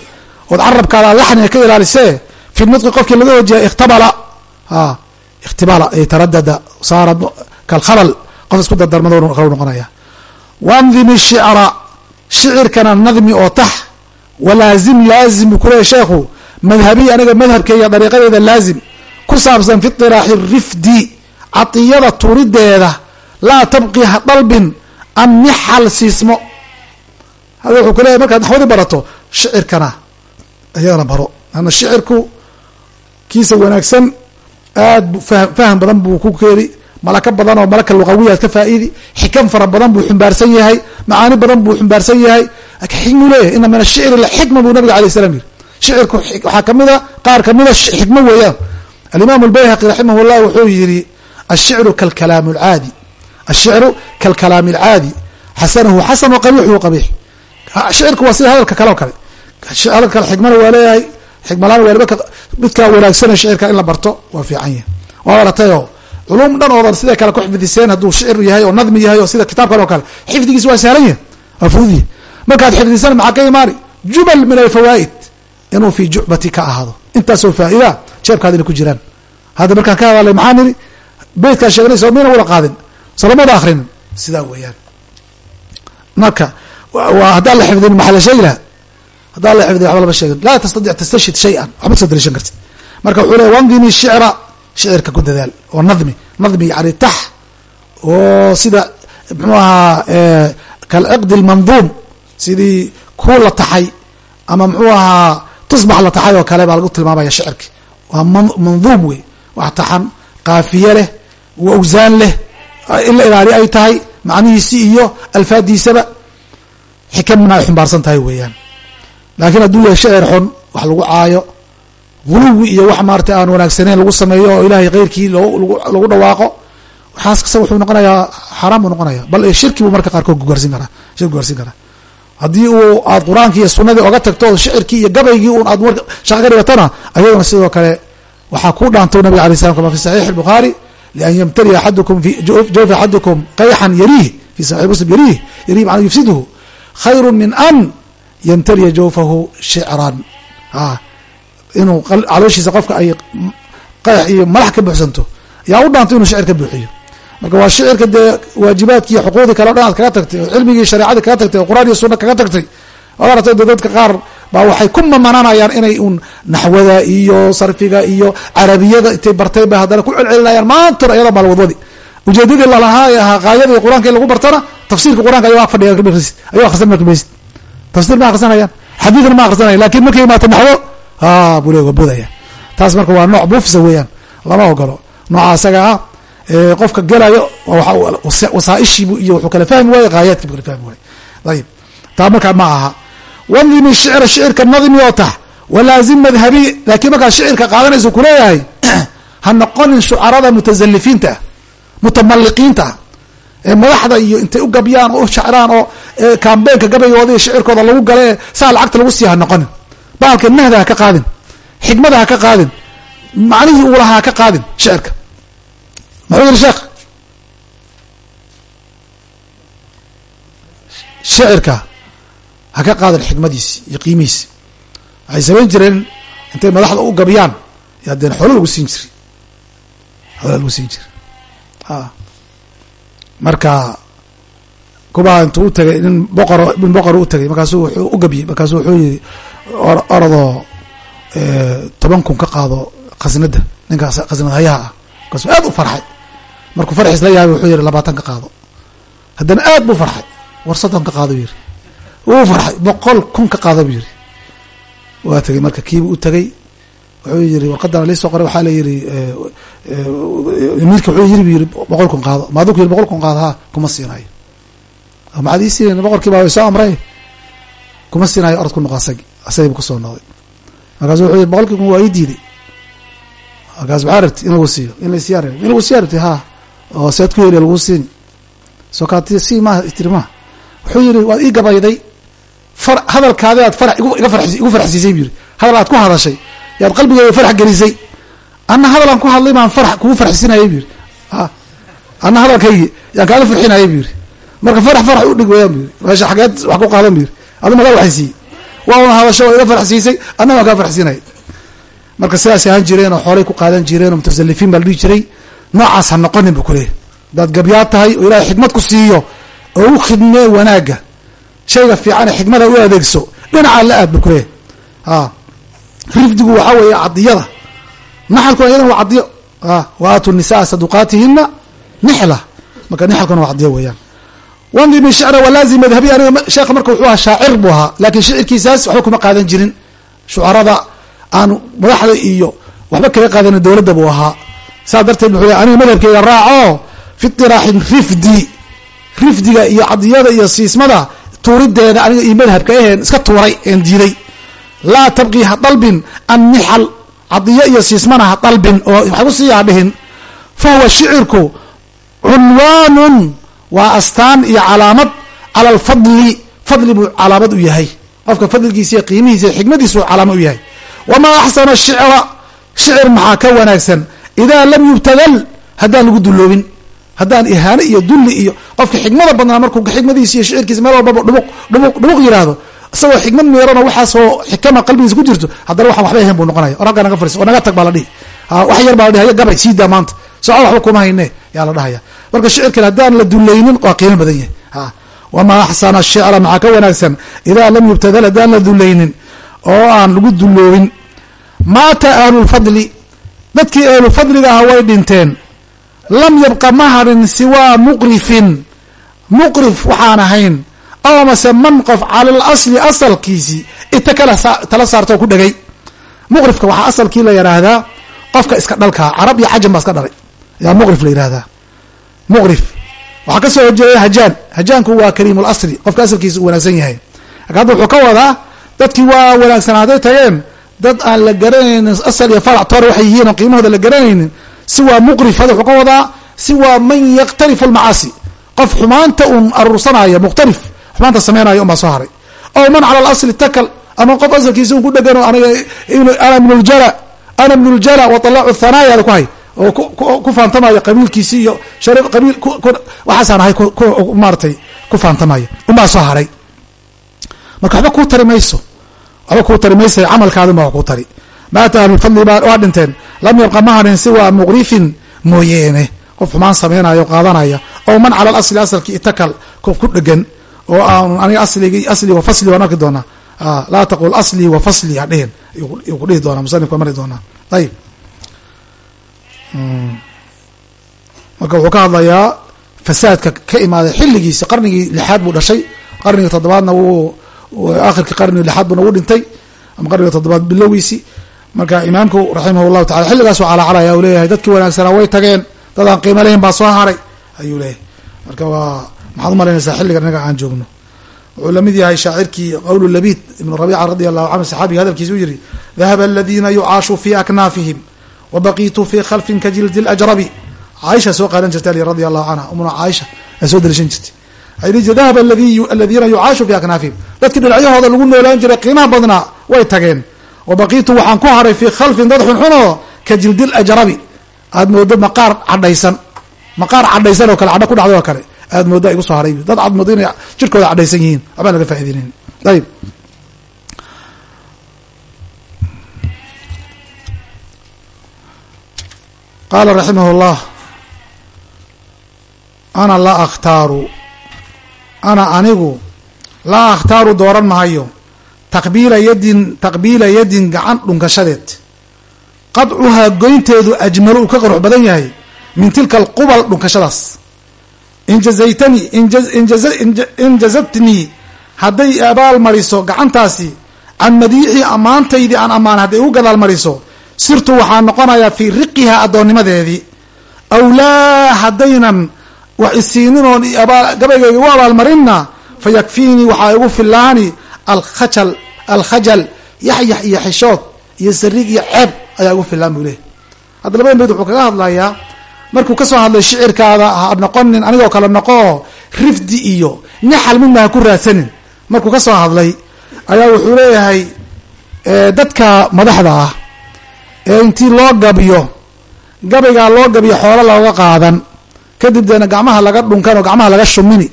Ood carabkaada laxniga ka ilaalisee fi nudqi qofkii laga hojiya ikhtabala. A ikhtibala ay taradada saara kalkhalal qof isku dardarmado noqonaya wandimi shicra shicirkana nadmi oo tax walaazim laazim buu kuleeyahy sheekhu madhabiy aniga madhabkeyga dariiqadeeda laazim ku saabsan fi iطiraaxi rifdi cadiyada turideeda laa tabqi dalbin an nixal siismo hada wuxuu ku leeyahy markaad naxwadii barato shicirkana ayagana baro ana shicirku kiisa wanaagsan aad bu faham badan buu ku keeni malaka badan oo malaka luqawiyaad ka faa'iidi. Xikam fara badan buu xumbaarsan yahay macaani badan buu xumbaarsan yahay. Xikmu leeyahay ina min ashicri laxikma buu nabiga alay slam yiri shicirku waxaa kamida qaar kamida xikmo weeyaan. Alimaam albayhaqi raximah llah wuxuu yiri ashicru kalkalaam alcaadi ashicru kalkalaami alcaadi xasanahu xasan wa qabiixuhu qabiix shicirku waa sida hadalka kale o kale. Hadalka kale xikmana waa leeyahay. Xikmalaan waa midkaa wanaagsana shicirka in la barto waa fiican yahay. Waa baratayoo culum dhan oodan sida kale ku xifdiseen hadduu shicir yahay oo nadmi yahay oo sida kitaabkan oo kale? Xifdigiis waa sahlan yahay. Waa fududyahy markaad xifdisana maxaa ka imaani? Jumal min alfawaa'id inuu fi jucbati ka ahaado. Intaasoo faa'iida jeebkaada inay ku jiraan. Hadda markaan ka hadalay maxaa niri beytkaa sheegnaysa mayna wala qaadin. Salamada akrinin sidaa weeyaan. Marka haddaan la xifdin maxaa la sheegi laha haddaan la xifdin waxba lama sheegin. Laa tastadic tastashhid shay-an. Waxba soo daliishan kartid. Marka wuxuu leey wandimi shicra shicirka ku dadaal oo nadmi nadmi yani tax oo sida muxuu ahaa kalciqdi lmanduum sidii kuu la taxay ama muxuu ahaa tusbax la taxay oo kale baa lagu tilmaamaya shicirki. Waa manduum wey wax taxan kaafiye leh awsaan leh in la ilaali ay tahay macnihiisi iyo alfaadiisaba xikamna ay xumbaarsan tahay weeyaan. Laakiin hadduu yahay shicir xun wax lagu caayo guluwi iyo wax maarata aan wanaagsaneyn lagu sameeyo oo ilaahay keyrkii lagu dhawaaqo. Waxaas kasa wuxuu noqonayaa xaaraan buu noqonaya bal shirki buu marka qaarkood kugaarsin karaa shirki kugaarsin karaa. Haddii uu aad qur'aankii iyo sunadii oga tagto shicirkii iyo gabaygii un aad shaqa ka dhigatona ayaduna sidoo kale waxaa ku dhaanto nabiga alay slam kama fi saxiix الbukhaari lian ymtaliya axadukum fi jawfi axadukum qayxan yariih fi saxix muslim yariih yariih macnaa yufsidhu khayru min an ymtaliya jawfahu shicran a inuu calooshiisa qofka ay qayx iyo malax ka buuxsanto yaa u dhaanto inuu shicir ka buuxiyo. Marka waa shicirka dee waajibaadkii iyo xuquuqdii kale o dhan aad kaga tagtay oo cilmigii shareecadii kaga tagtay oo quraan iyo sunna kaga tagtay waad aratay de dadka qaar baa waxay ku mamananayaan inay un naxwada iyo sarfiga iyo carabiyada intay bartay ba haddana ku celcelinayaan maantana ayada baa lawadwadi. Ujeedadii lalahaa ee ahaa qaayadii qur'aanka in lagu bartana tafsirka qur'anka ayag fadhiya ayuu akrisan marka maysid tafsir ma akrisanayaan xadiidna ma akrisanayan laakiin markay imaato naxwo a bule waa boodaya taas marka waa nooc bufsa weeyaan lama ogolo nooca asaga ah qofka gelayo wasaaishiibu iyo wuxuu kala fahmi waaye haayaadkii bu kala fahmi waaye. Ayib. Taa markaa ma aha. Wandimi shicra shicirka nadmi oo tax walaazim madhabi laakiin markaa shicirka qaadanaysu kuleeyahay ha noqonin shucarada mutasalifiinta ah mutamaliqiinta ah ee madaxda iyo intay u gabyaan oo u shacraan oo kambeenka gabaygooda iyo shicirkooda lagu gala ee saa lacagta lagu siiya ha noqonin baalka nahda ha ka qaadin xikmada ha ka qaadin macnihii uu lahaa ha ka qaadin shicirka muxuu yiri sheekh? Shicirka ha ka qaadan xikmadiisi iyo qiimihiisi. Waxay samayn jireen intay madaxda u gabyaan yaa xoolo lagu siin jiri xoolo lagu siin jiri a marka kubaa intuu u tagay nin boqor nin boqor u tagay markaasuu wuxuu u gabyey markaasuu wuxuu yiri orodoo toban kun ka qaado khasnada ninkaas khasnad hayaha ah. Markaasuu aad u farxay. Markuu farxiis la yaabay wuxuu yihi labaatan ka qaado. Haddana aad buu farxay. War soddon ka qaado yiri wuu farxay. Boqol kun ka qaada buu yiri waa tegey marka kiibu u tegey wuxuu yiri warqadana liisoo qoray. Waxaa la yiri amiirka wuxuu yiri bu yiri boqol kun qaado. Maaduu ku yiri boqol kun qaado ha kuma siinayo. Maxaad ii siinayn? Boqorkii baa soo amray. Kuma siinayo orod ku noqo asagii bu ku soo noqday. Markaasu wuxuu yiri boqolkii kun waa ii diiday markaas maxaa rabti in siiyo in lasiyaa rab in lagu siyaa rabti ha oo seed ku heli lagu siin. Soo kaati si maha tiri maha wuxuu yiri waad ii gabayday. Far hadalkaadi aad farax igu farxsiisay bu yiri hadal aad ku hadashay. Yaad qalbigeyga farax gelisay. Anna hadal aan ku hadlay baan farax kugu farxsinayay bu a anna hadalkaygi yaan kaaga farxinayay bu yiri marka farax farax u dhig wayaan bu yiri meesha xageed wax ku qaadan bu yiri adu magaa waxaysiiyey waa una hadasho waa iga farxsiisay anna waan kaa farxsinayay marka sidaas ahaan jireen oo xoolay ku qaadan jireen oo mutasalifiin baa la dhihi jiray noocaas ha noqonin bu kuleeyahy hadaad gabyaad tahay oo ilaahay xikmad ku siiyo oo u khidmee wanaagga shayga fiican ee xikmada u adeegso dhinacaa la aad bu kuleeyahy a rifdigu waxaa weeye cadiyada naxalkuna iyadana waa cadiyo wa aatu nisaa saduqaatihina nixla. Marka nixalkuna waa cadiyo weeyaan wandimi shicra walaazim madhabi aniga sheekha marka wuxuu ahaa shaacir buu ahaa laakiin shicirkiisaas waxba kuma qaadan jirin. Shucarada aan madaxda iyo waxba kaga qaadanin dowladda buu ahaa. Saas darteed wuxuu aniga madhabkeyga raaco fi itiraaxin rifdi rifdiga iyo cadiyada iyo siismada tuurideeda aniga iyo madhabka aheen iska tuuray een diiday laa tabqi ha dalbin annixal cadiyo iyo siismana ha dalbin oo waxay ku siiyaa dhihin fa huwa shicirku cunwaanun waa astaan iyo calaamad cala alfadli fadli buu calaamad u yahay. Qofka fadligiisa iyo qiimihiisa iyo xikmadiisa uu calaamad u yahay. Wamaa axsana shicra shicir maxaa ka wanaagsan? Idaa lam yubtadal haddaan lagu dulloobin. Haddaan ihaano iyo dulli iyo qofka xikmada badnaa markuu xikmadiisa iyo shicirkiisa meel walbaba dhubuq dhubuq dhubuq yiraahdo isagoo xikmad meerona waxaasoo xikama qalbigiisa ku jirto haddana waxaan waxba ahayn buu noqonaya or halkaa naga fariis oo naga tag baa la dhihi. Wax yar baa la dhihi gabay siidaa maanta. Soco waxba kuma hayne yaa la dhahaya marka shicirkan haddaan la dulaynin waa qiimo badan yahay. Wamaa axsana shicra maxaa ka wanaagsan idaa lam yubtadal haddaan la dulaynin oo aan lagu duloobin maata ahlulfadli dadkii ahlulfadliga aha way dhinteen lam yabqa ma harin siwaa muqrifin. Muqrif waxaan ahayn aw mase man qof cala lasli asalkiisii ita tala saartoo ku dhegay. Muqrifka waxaa asalkii la yidhaahdaa qofka iska dhalkaa carab iyo cajam baa iska dhalay. Yaa muqrif la yidhahdaa muqrif. Waxaa ka soo horjeeya hajaan hajaanku waa kariimul asli qofka asalkiisa u wanaagsan yahay. Laka hadda wuxuu ka wadaa dadkii waa wanaagsan hadday tageen dad aan la garanaynin asal iyo farac toora waxay yihiin oo qiimahooda la garanaynin si waa muqrif. Hadda wuxuu ka wadaa si waa man yaktarifu almacaasi qof xumaanta uun aruursanaya mukhtarif xumaanta sameynaya unbaa soo haray. Ow man cala alasli takal ama qof asalkiisa un ku dhegan oo aniga ana min ljala ana min ljala wa talacu thanaaya ku hay oo ku faantamaya qabiilkiisi iyo qabiil waxaasaan ahay maaratay ku faantamaya unbaa haray. Marka waxba kuu tari mayso waxba kuu tari maysa camalkaadun baa kuu tari. Maata ahlulfadli baa waa dhinteen lam yabqa ma harin siwaa muqrifin mooyeene. Qof xumaan sameynaya o qaadanaya oo man cala alasli asalkii itakal qof ku dhegan oo aan aniga aslig asli wa fasli waan arki doonaa. Laa taqul asli wa fasli hadhihin yuu ku dhihi doonaa musanifka mari doonaa. Ayib marka wuxuu ka hadlayaa fasaadka ka imaaday xilligiisi qarnigii lixaad buu dhashay qarnigii toddobaadna wuu akhirkii qarnigi lixaad buuna u dhintay ama qarniga toddobaad bilowgiisi marka imaamku raximah llahu tacala xilligaasu calacalaya u leeyahay dadkii wanaagsanaa way tageen dad aan qiimo lahayn baa soo haray ayuu leeyahay. Marka waa maxaad umalaynaysaa xilliga inaga aan joogno. Wuxuu la mid yahay shaacirkii qowl labid ibnu rabica radi allahu canhu saxaabiga hadalkiisa u yihi dahaba aladiina yucaashu fi aknaafihim wabaqiitu fi khalfin ka jildi lajrabi caaisha soo qaadan jirta radi allahu canha umuna caaisha ay soo dalishan jirtay waxay dahaba aladiina yucaashu fi aknaafihim dadkii dhinacyahooda lagu noolaan jiray qiimaha badnaa way tageen wabaqiitu waxaan ku haray fii khalfin dad xunxunoo ka jildi lajrabi aad moodo maqaar cadhaysan maqaar cadhaysan oo kale cadho ku dhacday oo kale aad mooda igu soo haray dad aad moodo inay jirkooda cadhaysan yihiin waxbaa laga faaideynayn qaala raximah اllah ana laa akhtaaru ana anigu laa akhtaaru dooran mahayo taqbiila yadin taqbiila yadin gacan dhunkashadeed qadcuhaa goynteedu ajmalu uu ka qurux badan yahay min tilka alqubal dhunkashadaas injazaytanii injazabtnii hadday abaal mariso gacantaasi can madiixii ammaantaydii aan ammaan hadday igu gadaal mariso sirtu waxaa noqonayaa fii riqihaa addoonnimadeedii. Awlaa haddaynan wax isiinin oon gabaygayga u abaalmarinna fa yakfiinii waxaa igu fillaani alkhajal alkhajal yaxyax iyo xishood iyo sarig iyo ceeb ayaa igu fillaan buu leehay hadda labada bayd wuxuu kaga hadlayaa markuu ka soo hadlay shicirkaada ha noqonin anigoo kale noqoo rifdi iyo naxal midna ha ku raadsanin markuu ka soo hadlay ayaa wuxuu leeyahay dadka madaxda ah ee intii loo gabiyo gabaygaa loo gabiyo xoolo looga qaadan. Kadib deena gacmaha laga dhunkan oo gacmaha laga shumini.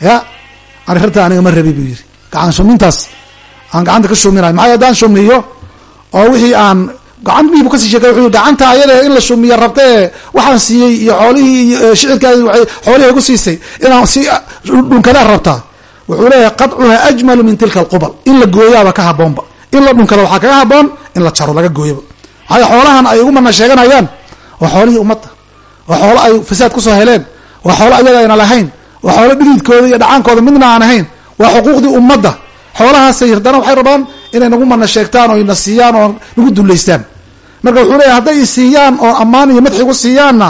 Ya arinta aniga ma rabi buu yiri gacan shumintaas aan gacanta ka shuminayo maxaa haddaan shumiyo? Oo wixii aan gacan miibu ka sii sheekay wuxuu gacanta ayada in la shumiyo rabtee waxaan siiyey iyo xoolihii iyo shicirkaadi waay xoolihii igu siisay inaan si dhunkadaa rabtaa wuxuu leeyahay qadcuha ajmalu min tilka alqubal. In la gooyaaba ka haboonba in la dhunkado waxaa kaga haboon in la jaro laga gooyaba. maxaa xoolahan ay ugu mana sheeganayaan. Waa xoolihii ummadda. Waa xoolo ay fasaad ku soo heleen. Waa xoolo ayaga ayna lahayn. Waa xoolo dhididkooda iyo dhacaankooda midna aan ahayn. Waa xuquuqdii ummadda. Xoolahaasay haddana waxay rabaan inay nagu mana sheegtaan oo na siiyaan oo nagu dullaystaan marka wuxuu leeyahy hadday siiyaan oo ammaan iyo madxigu siiyaanna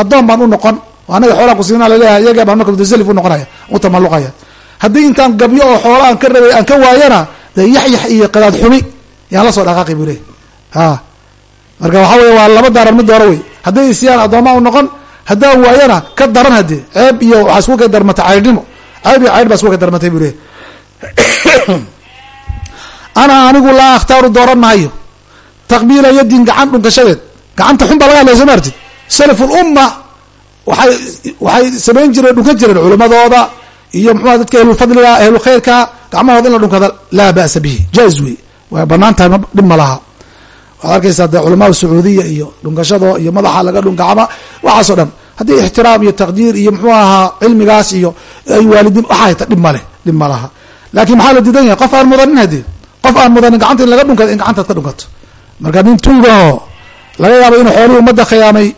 addoon baan u noqon. Anaga xoolaha kusiina la leeyahay iyaga baan marka mutasalif u noqonaya u tamalluqaya. Haddii intaan gabyo oo xoola aan ka rabay aan ka waayana dee yaxyax iyo qadaad xumi. Yaan la soo dhaqaaqi buu leeyay a marka waxaa weye waa laba daaran mid dooro wey hadday siiyaan addooma u noqon haddaan waayana ka daran haddee ceeb iyo waxaa isku kay darmatay caydhnimo ceeb iyo caydh baa isku kay darmatay buu leeyay ana anigu laa akhtaaru dooran maayo. Taqbiila yadin gacan dhunkashadeed gacanta xun baa laga hadlaya soo maartid salaf lumma waay waxay samayn jireen dhunkan jireen culimadooda iyo mxua dadka ahlulfadliga ahlulkhayrka gacmahooda in la dhunkada laa ba'sa bihi. Jaiz wey waa banaan dhib ma laha waxaad arkaysaa dee culamaada sacuudiya iyo dhunkashado iyo madaxa laga dhunkacama waxaasoo dhan haddii ixtiraam iyo taqdiir iyo muxuu ahaa cilmigaas iyo ay waalidiin waxaa ta dhib maleh dhib ma laha. Laakiin maxaa la diidan yahay? Qof aan mudanin haddii qof aan mudanin gacanta in laga dhunkado in gacantaad ka dhunkato marka nin tuugaho laga yaabo inuu xoolihii ummadda khiyaamay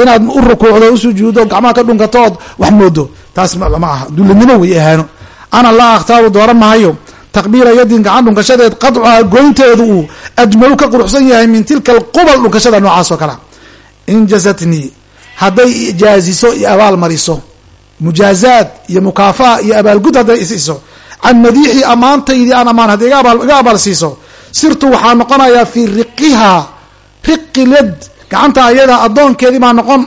inaad u rukuucdo usujuuddo gacmaha ka dhunkato ood wax moodo. Taas lama aha. Dullinimo wey ahaano. Ana laa akhtaaru dooran mahayo taqbiila yadin gacan dhunkashadeed qadcuha goynteedu uu ajmalu ka quruxsan yahay min tilka alqubal dhunkashada noocaas oo kalea injazatnii hadday ijaaziso iyo abaal mariso mujaazaad iyo mukaafa'a iyo abaalgud hadday isiso can madiixii ammaantaydii aan ammaan haddi iga abaal siiso sirtu waxaa noqonayaa fii riqiha riqi led gacanta ayada addoonkeedii baa noqon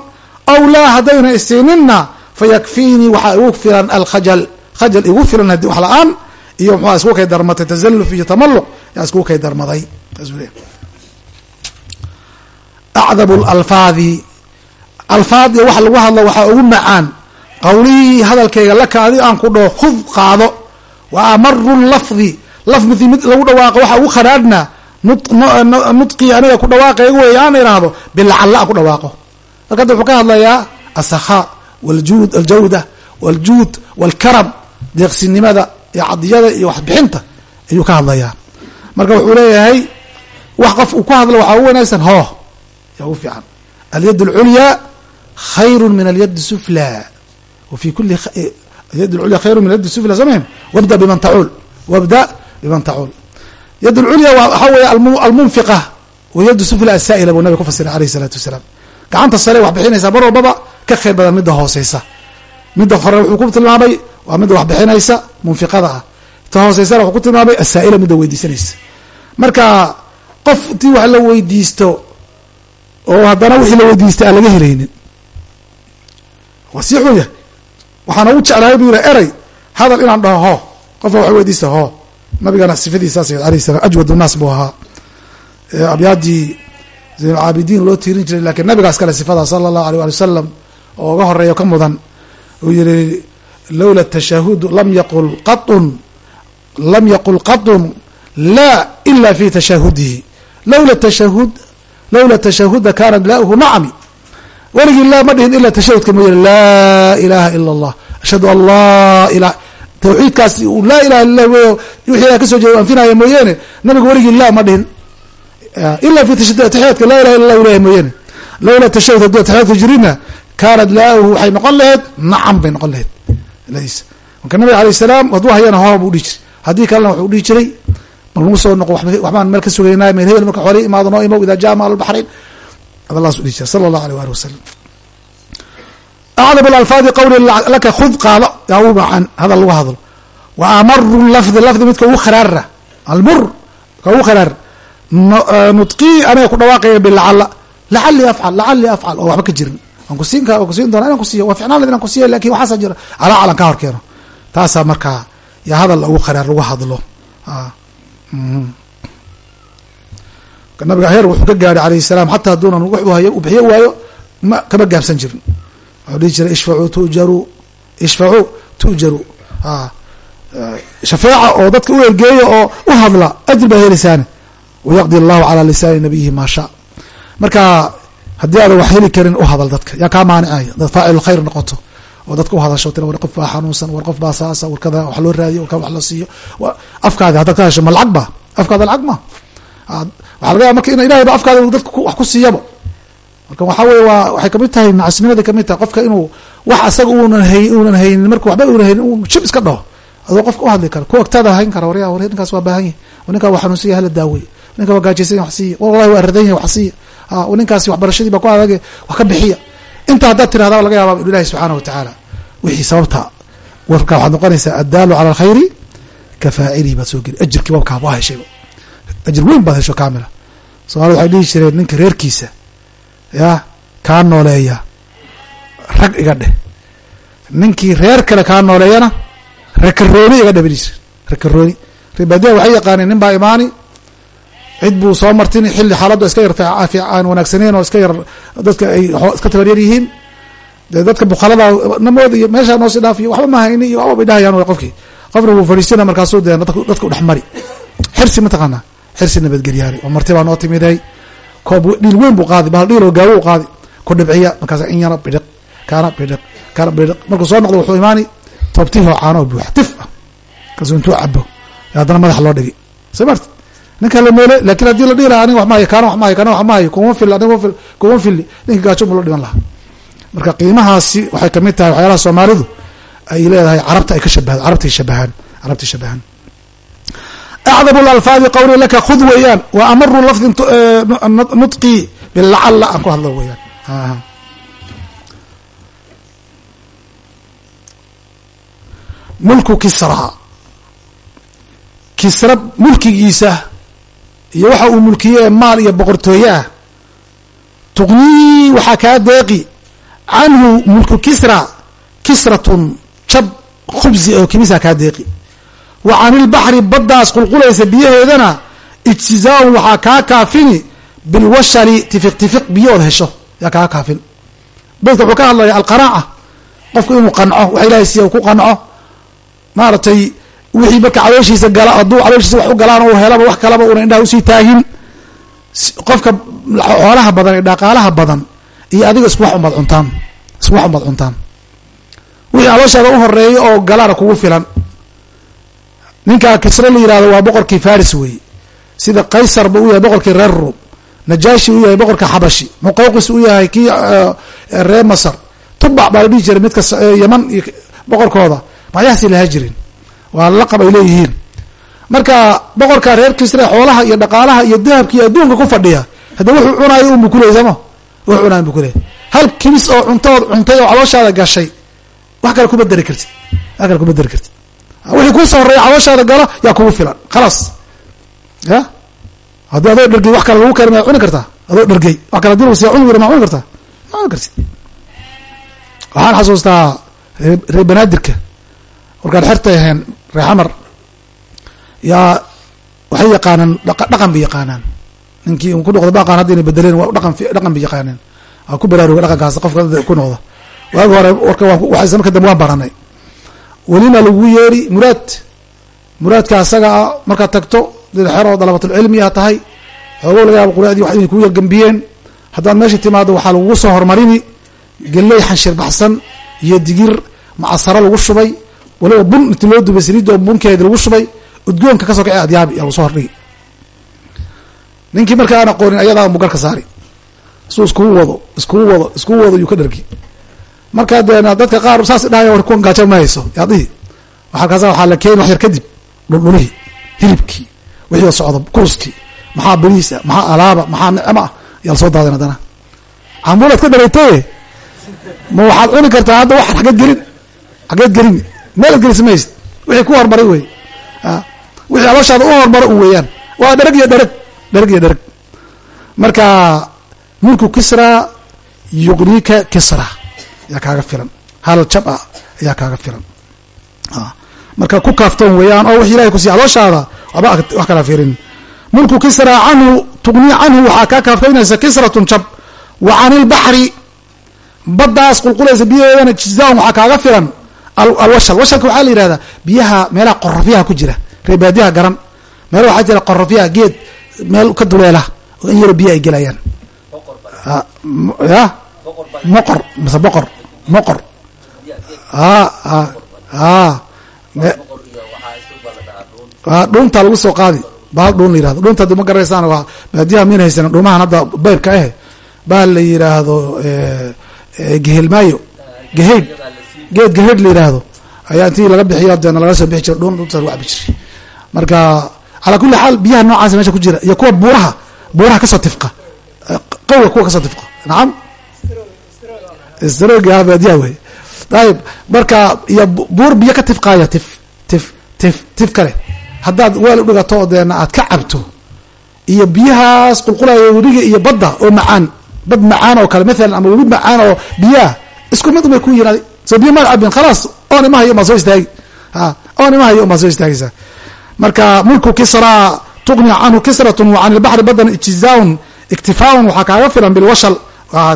aw laa haddayna isiininna fayakfiinii waxaa igu filan alkhajal khajal igu filan haddii wax la'aan iyo muxua isku kay darmatay tazaluf iyo tamalluq yaa isku kay darmaday. Acdabu lalfaadi alfaad iyo wax lagu hadlo waxaa ugu macaan. Qawlihii hadalkayga laka adi aan ku dhaho khud qaado. Wa amaru lafdi. Lafdi mid lagu dhawaaqo waxaa ugu kharaadhna nudqii aniga ku dhawaaqayga wey aan idhaahdo bilacalla aan ku dhawaaqo. Marka hadda wuxuu ka hadlayaa asakhaa waljud aljawda waljuud walkaram deeqsinimada iyo cadiyada iyo waxbixinta ayuu ka hadlayaa marka wuxuu leeyahay wax qof uu ku hadlo waxaa ugu wanaagsan hoo yaa ugu fiican alyad اlculyaa khayru min alyad sufla wa fi kuli yad lculya khayru min alyad sufla samahim wabda biman tacuul wabda biman tacuul yad lculya waxaa weeye almunfiqa wa yad sufla asaa'ila buu nabig ku fasiray alayh الsalaatu wasalaam gacanta sare wax bixinaysaa mar walbaba ka khayr badan midda hooseysa midda hore wuxuu ku tilmaamay waa midda wax bixinaysa munfiqada ah ta hooseysana wuxuu ku tilmaamay asaa'ila midda weydiisanaysa. Marka qof intii wax la weydiisto oo haddana wixii la weydiistay aan laga helaynin waa sii xun yahay. Waxaana u jeclahay buu yidhi erey hadal inaan dhaho hoo qofka wax weydiista hoo. Nabigana sifadiisaas alayh salam ajwad nnaas buu ahaa. Abyaadii zaynulcaabidiin loo tiirin jiray lakiin nabigaas kale sifada sala allahu alay ali wasalam oo uga horeeyo ka mudan uu yihi lowla tashahudu lam yaqul qaun lam yaqul qaطun la ila fi tashahudihi lowla tashahud lowla tashahuda kaanat lauhu nacmi weligii la ma dhihin ila tashahudka mooye laa ilaha ila allah ashhadu an laa ilah tawxiidkaas laa ilaha illa wey wixii ilah ka soo jeeda anfinaya mooyeene nabigu weligii la ma dhihin. Ila fi taxiyaadka laa ilaha illa lah leeyahay mooyeene. Lowla tashahud hadduu taxiyaadka jirina kaanat laahu waxay noqon laheyd nacam bay noqon laheyd. Marka nabiga alayh salaam hadduu hayana hoo buu dhihi jiray. Haddii kalena wuxuu dhihi jiray nagu soo noqo waxbaan meel ka sugaynaa meel hebel marka xoolihii imaado noo imo idaa jaa maal baxrayn adalaasu dhihi jiray sala allahu alيh wali wasalam almur ka jirin kusiin kusiin doona inan kusiiyo waa ka hor keeno. Taasaa markaa yaa kama gaabsan jirin. Wuxuu dhihi jiray ishfacuu tujaru shafeeca oo dadka u ergeeya oo u hadla ajir baa helisaane. Wayaqdi allahu calaa lisaani nabiyihi maa shaa. Marka haddii aadan wax heli karin u hadal dadka. Yaa kaa maanicaya dad faacil khayr noqoto. Oo dadka uhadasho tira war qof baa xanuunsan war qof baa saasa war wax loo raadiyo warka wax la siiyo. Afkaadi haddaad ka hesho ma ba afkaada lacag ma? Waxaa laga yaaba marka in ilahay ba afkaada dadka wax ku siiyaba. Marka waxaa weye waa waxay ka mid tahay nacasnimaday ka mid tahay qofka inuu wax asaga unan hay unan haynin marka waxba una haynin shib iska dhaho. Adoo qofka uhadli kara ku agtaada hayn kara warya war ninkaas waa baahan yahy ninkaa waa xanuunsan yahy hala daawey ninkaa waa gaajaysan yahy wax siiya wallahi waa radan yahy wax siiya ninkaasi waxbarashadii baa ku adage wax ka bixiya. Inta haddaad tirahda laga yaaba ilahi subxaana wa tacaala wixii sababta warka waxaad noqonaysaa addaalu cala alkhayri ka faacilihi baad soo geli. Ajirkii wabkaa waa heshayba ajir weyn baad hesho kaamila. Soomaalida waxay dhihi jireen ninka reerkiisa ya kaa nooleeya rag iga dheh. Ninkii reer kale kaa nooleeyana rakarooni iga dheh ba dhihi jire rakarooni reebaadiyaha waxay yaqaaneen nin baa imaani cid buu soo martini xilli xaaladdu iska yar aan wanaagsaneyn oo iska yar dadka ay iska tabaryar yihiin. Dee dadka bukhalada namood iyo meeshaa noosii dhaafiyo waxba ma hayni iyo waxba bay dhahayaan way qofkii. Qofna wuu fadhiisina markaasuu dee dadka u dhex mari. Xirsi mataqaanaa xirsi nabadgelyaani oo marti baa noo timiday. Koob dhiil weyn buu qaadi bahal dhiil oo gaawo u qaadi. Ku dhibciya markaas in yana bidhiq kana bidhiq kana bidhiq. Markuu soo noqdo wuxuu imaani toobtihii oo caano buuxa tif ah. Markaasuu intuu cabo haddana madax loo dhigi. Soo marti ninka la noole laakiin weeyaan mulku kisra kisra mulkigiisa iyo waxa uu mulkiye maal iyo boqortooye ah tuqnii waxaa kaa deeqi. Canhu mulku kisra kisratun jab khubsi oo kimisa kaa deeqi. Wa can ilbaxri baddaas qulqulaysa biyaheedana ijtizaaun waxaa kaa kaafini bilwashali tifiq tifiq biyood hesho yaa kaa kaafin. Beydka wuxuu ka hadlaya alqanaaca qofku inuu qanco waxa ilahay siiya ku qanco. Maaragtay wixii marka calooshiisa gala hadduu calooshiisa wax u galaan u helaba wax kalaba una indhaha u sii taagin qofka xoolaha badan ee dhaqaalaha badan iyo adiga isku wax umad cuntaan isku wax umad cuntaan. Wixii calooshaada u horreeya oo galaana kugu filan. Ninkaa kisre la yihahdo waa boqorkii faris weeye sida qaysar ba u yahay boqorkii reer ruum najaashi u yahay boqorka xabashi muqawqis u yahay kii reer masar. Tubac baa la dhihi jiray midka yaman iyo boqorkooda. Magyahaasay lahaa jirin waa laqab ay leeyihiin. Marka boqorka reer kisre xoolaha iyo dhaqaalaha iyo dahabka iyo adduunka ku fadhiya hadda wuxuu cunaayo unbu kuley sooma wuxuu cunayo unbu kuley hal kimis oo cuntood cuntay oo calooshaada gashay wax kale kuma dari kartid. Wax kale kuma dari kartid. Wixii kuusoo horreeya calooshaada gala yaa kugu filan. Khalaas ya? Haddii adoo dhergey wax kale lagu kari maad cuni kartaa? Adoo dhergey wax kale haddii siya cuni ma cuni kartaa? Ma cuni kartid. Waxaan xasuustaa reer banaadirka. Warkaan xertay ahayn reer xamar. Yaa waxay yaqaanaan dhaqan bay yaqaanaan. Ninkii ku noqda baqaan hadda inay bedeleen waa dhaqan dhaqan bay yaqaaneen. Waa ku baraaruga dhaqankaas qofka ku noqda waagi hore warka waxaysa marka dambe waan baranay. Welina lagu yeeri muraad. Muraadka asaga a markaad tagto dad xer oo dalabatulcilmi a tahay xoogo laga yaaba quraadii wax inay kuu yargambiyeen haddaad meesha timaado waxaa lagugu soo hormarini geley xanshir baxsan iyo digir macasaro lagu shubay waliba bun inti loo dubay saliidda oo bunkeedi lagu shubay udgoonka ka soo kace adyaabi yaa lagu soo hordhigi ninkii marka aan aqoonin ayadaa mugarka saari. Suu iskugu wado iskugu wado iskugu wado yuu ka dhargi markaa dee dadka qaar saas dhahaya war kuwan gaajo ma hayso. Yaadihi waxalkaasa waxaa la keeni wax yar kadib dhuldhulihii hilibkii wixii socdo kuuskii maxaa beriisa maxaa alaaba maxaa nicmo yaa la soo daadin haddana. Cambuulaad ka dhabaytaye ma waxaad cuni kartaa hadda wax xageed gelin xageed gelin meelaad gelisa maysid wixii ku hormaray wey. Wixii alooshaada u hormaro un weeyaan. Waa dhereg iyo dhereg dhereg iyo dhereg marka mulku kisra yuqniika kisra. Ayaa kaaga filan. Hal jab ah ayaa kaaga filan. Marka ku kaaftoon weeyaan oo wix ilahay kusiiya alooshaada waba wax kala firin mulku kisra canhu tuqni canhu waxaa kaa kaaftoynaysa kisratun jab. Wa can ilbaxri baddaas qulqulaysa biyaheedana jizaan waxaa kaaga filan alwashal washalka waxaa la yihahdaa biyaha meelaha qorofyaha ku jira. Reebaadiyaha garan. Meel waxaa jira qorofyaha geed meel ka duleela oo in yaro biya ay gelayaan. Ya? Moqor. Mise boqor. Moqor. Dhuunta lagu soo qaadi. Bahal dhuun la yiraahdo dhuunta haddii ma garaysaan waa baadiyaha min haysan dhuumahan hadda beybka eh bahal la yiraahdo gehelmaayo. Geheyd geed geheyd la yiraahdo ayaa intii laga bixiyo deena laga soo bixi jira dhuun dhunta lagu cabi jiray. Marka calaa kulli xaal biyaha noocaas meesha ku jira iyo kuwa buuraha buuraha ka soo tifqa. Qawga kuwa ka soo tifqa. Nacam stroga baadiyaha wey ayib marka iyo buur biyo ka tifqaaya tif tif tif tif kale. Haddaad weel u dhigato deena aad ka cabto iyo biyahaas qulqulaya webiga iyo badda oo macaan bad macaan oo kale maalan ama webi macaan oo biyaha isku mid umay ku yihiin soo biyo maad cabin khalaas oon imahayo umaa soo istaagi. Oon imahayo umaa soo istaagaysaa marka mulku kisra tuqni canhu kisratun wa can ilbaxri badan ijtizaaun iktifaaun waxaa kaaga filan bilwashal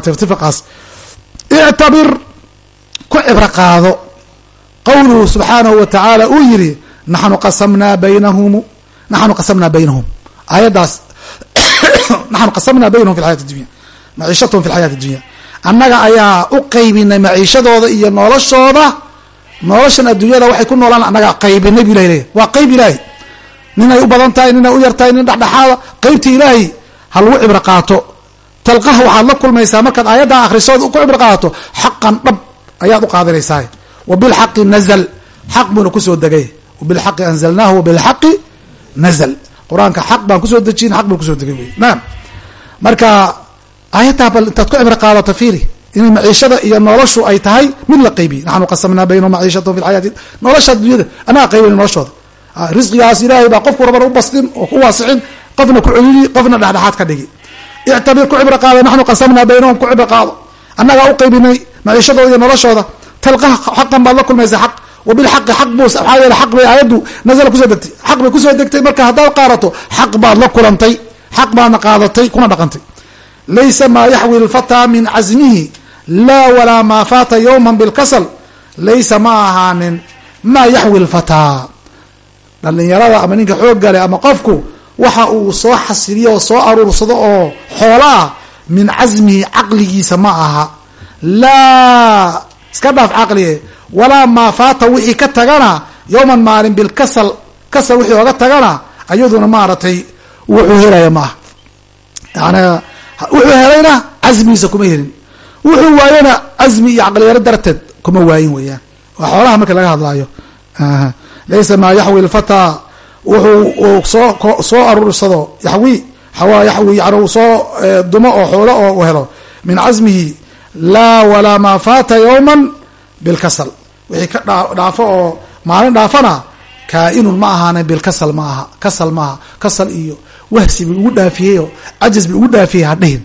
tirtifaqaas ictabir ku cibro qaado. Qowluhu subxaanahu wa uu yidhi naxnu qasamnaa baynahum naxnu qasamnaa baynahum. Aayaddaas naxnu qasamnaa baynahum fi lxayati dunya maciishatahum fi lxayati dunya annaga ayaa u qaybinay maciishadooda iyo noloshooda. Noloshan adduunyada waxay ku noolaan annagaa qaybinay bu ilahi leeyahy waa qayb ilaahi. Ninay u badan tahay ninay u yar nin dhexdhexaada qaybta ilaahi ha lagu cibro qaato. Talqaha waxaad la kulmaysaa markaad aayaddaa akhrisood ku cibro qaato xaqan dhab ayaad u qaadanaysaa wa bilxaqi nazl xaq buuna ku soo degay. Wabilxaqi anzalnaahu wabilxaqi nazl qur'aanka xaq baan ku soo dejin xaq baan ku soo degay wey. Naam. Marka aayaddaa bal intaad ku cibro qaadato fiiri inay maciishada iyo noloshu ay tahay mid la qaybiye naxnu qasamnaa baynahum maciishatahum fi lxayaati nolosha adduunyada. Anaga qaybina noloshooda. Risqigaas ilaahay baa qofku rabana u bastin oo ku waasicin qofna ku celili qofna dhexdhexaad ka dhigi. Ictabir ku cibro qaada naxnu qasamnaa baynahum ku cibro qaado. Annagaa u qaybinay maciishadooda iyo noloshooda. Talqaha xaqan baad la kulmaysa xaq. Wabilxaqi xaq buu maxaa yeele xaq bay aayaddu nazala ku soo degtay. Xaq bay ku soo degtay marka haddaad qaadato xaq baad la kulantay xaq baadna qaadatay kuna dhaqantay laysa maa yaxwi lfataa min casmihi laa walaa maa faata yowma bilkasal laysa ma ahaanin maa yaxwi lfataa. Dhalinyarada ama ninka xoogga leh ama qofku waxa uu soo xasiliyo oo soo aruursado oo xoolaa min casmihi caqligiisa ma aha. Laa iska dhaaf caqlige walaa maa faata wixii ka tagana yowman maalin bilkasal kasal wixii oga tagana ayaduna maaragtay wuxuu helaya ma aha. Yani wuxuu helayna casmigiisa kuma helin. Wuxuu waayana casmi iyo caqliyaro darteed kuma waayin weeyaan. Waa xoolaha marka laga hadlaayo. Laysa maa yaxwi lfataa wuxuu soo soo aruursado yaxwi xawaa yaxwi yani uu soo dumo oo xoolo oo u helo. Min casmihi laa walaa maa faata yowman bilkasal. Wixii ka dhaafo oo maalin dhaafana kaa-inun ma ahaana bilkasal ma aha kasal maaha kasal iyo wahsi bay ugu dhaafiyey oo cajaz bay ugu dhaafiyey hadhihin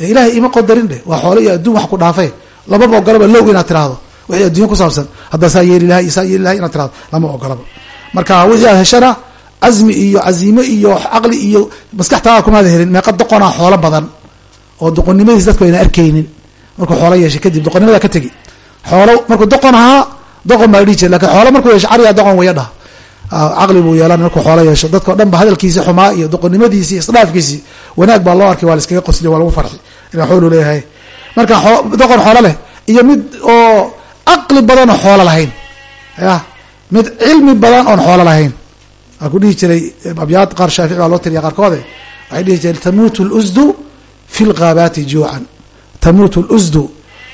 ilahay ima qodarin dheh waa xoolo iyo adduun wax ku dhaafay. Lamaba ogolaba low inaad tirahdo wixii addunya ku saabsan. Haddaa saa yeeli lahay saa yeeli lahay inaad tirahdo lama ogolaba marka wixii aad heshana casmi iyo casiime iyo caqli iyo maskaxtaada kumaada helin meeqa doqonaa xoolo badan oo doqonnimadiis dadku ayna arkaynin. Markuu xoolo yeeshay kadib doqonnimada ka tegi. Xoolo markuu doqon ahaa doqon baa dhihi jira laakiin xoolo markuu yeesho cariyaa doqon waya dhah caqli buu yeelan markuu xoolo yeesho dadkao dhan ba hadalkiisi xumaa iyo doqonnimadiisi isdhaafkiisi wanaag baa loo arkay waa la iskaga qosliy waa lagu farxi inaa xoolu leeyahay marka doqon xoolo leh iyo mid oo caqli badan oo xoolo lahayn ya mid cilmi badan oon xoolo lahayn waa ku dhihi jiray abyaad qaar shaafici baa loo tiriya qaarkoode waxay dhihi jireen tamuutu lusdu fi lghaabaati juucan tamuutu lusdu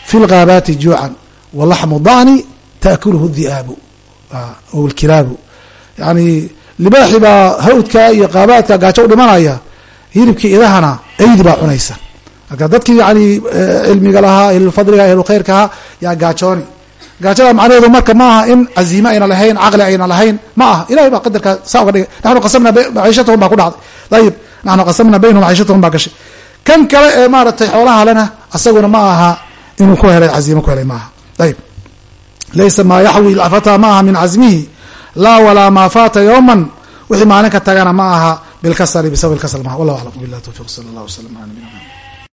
fi lghaabaati juucan walaxmu dani taakuluhu di'aabu lkilaabu yani libaaxi baa hawdka iyo qaabaadka gaajo u dhimanaya hilibkii idahana eydi baa cunaysa. Marka dadkii yani cilmiga lahaa ahlulfadliga ahlulkhayrkaha yaa gaajooni. Gaajada macnaheedu marka ma aha in caziime ayna lahayn caqli ayna lahayn ma aha. Ilahay baa qadarkaa saa uga dhigay. Naxnu qasamna maciishatahum baa ku dhacday. Ayib naxnu qasamna baynahum maciishatahum baa gashay. Kan kale ee maaragtay xoolaha lena asaguna ma aha inuu ku helay caziime ku helay ma aha. Ayib laysa maa yaxwi fataa ma aha min casmihi laa walaa maa faata yowman wixii maalin ka tagana ma aha bilkasali bisabab ilkasal maha wallah aclam bilah towfiq sala allah wasalam ala nabina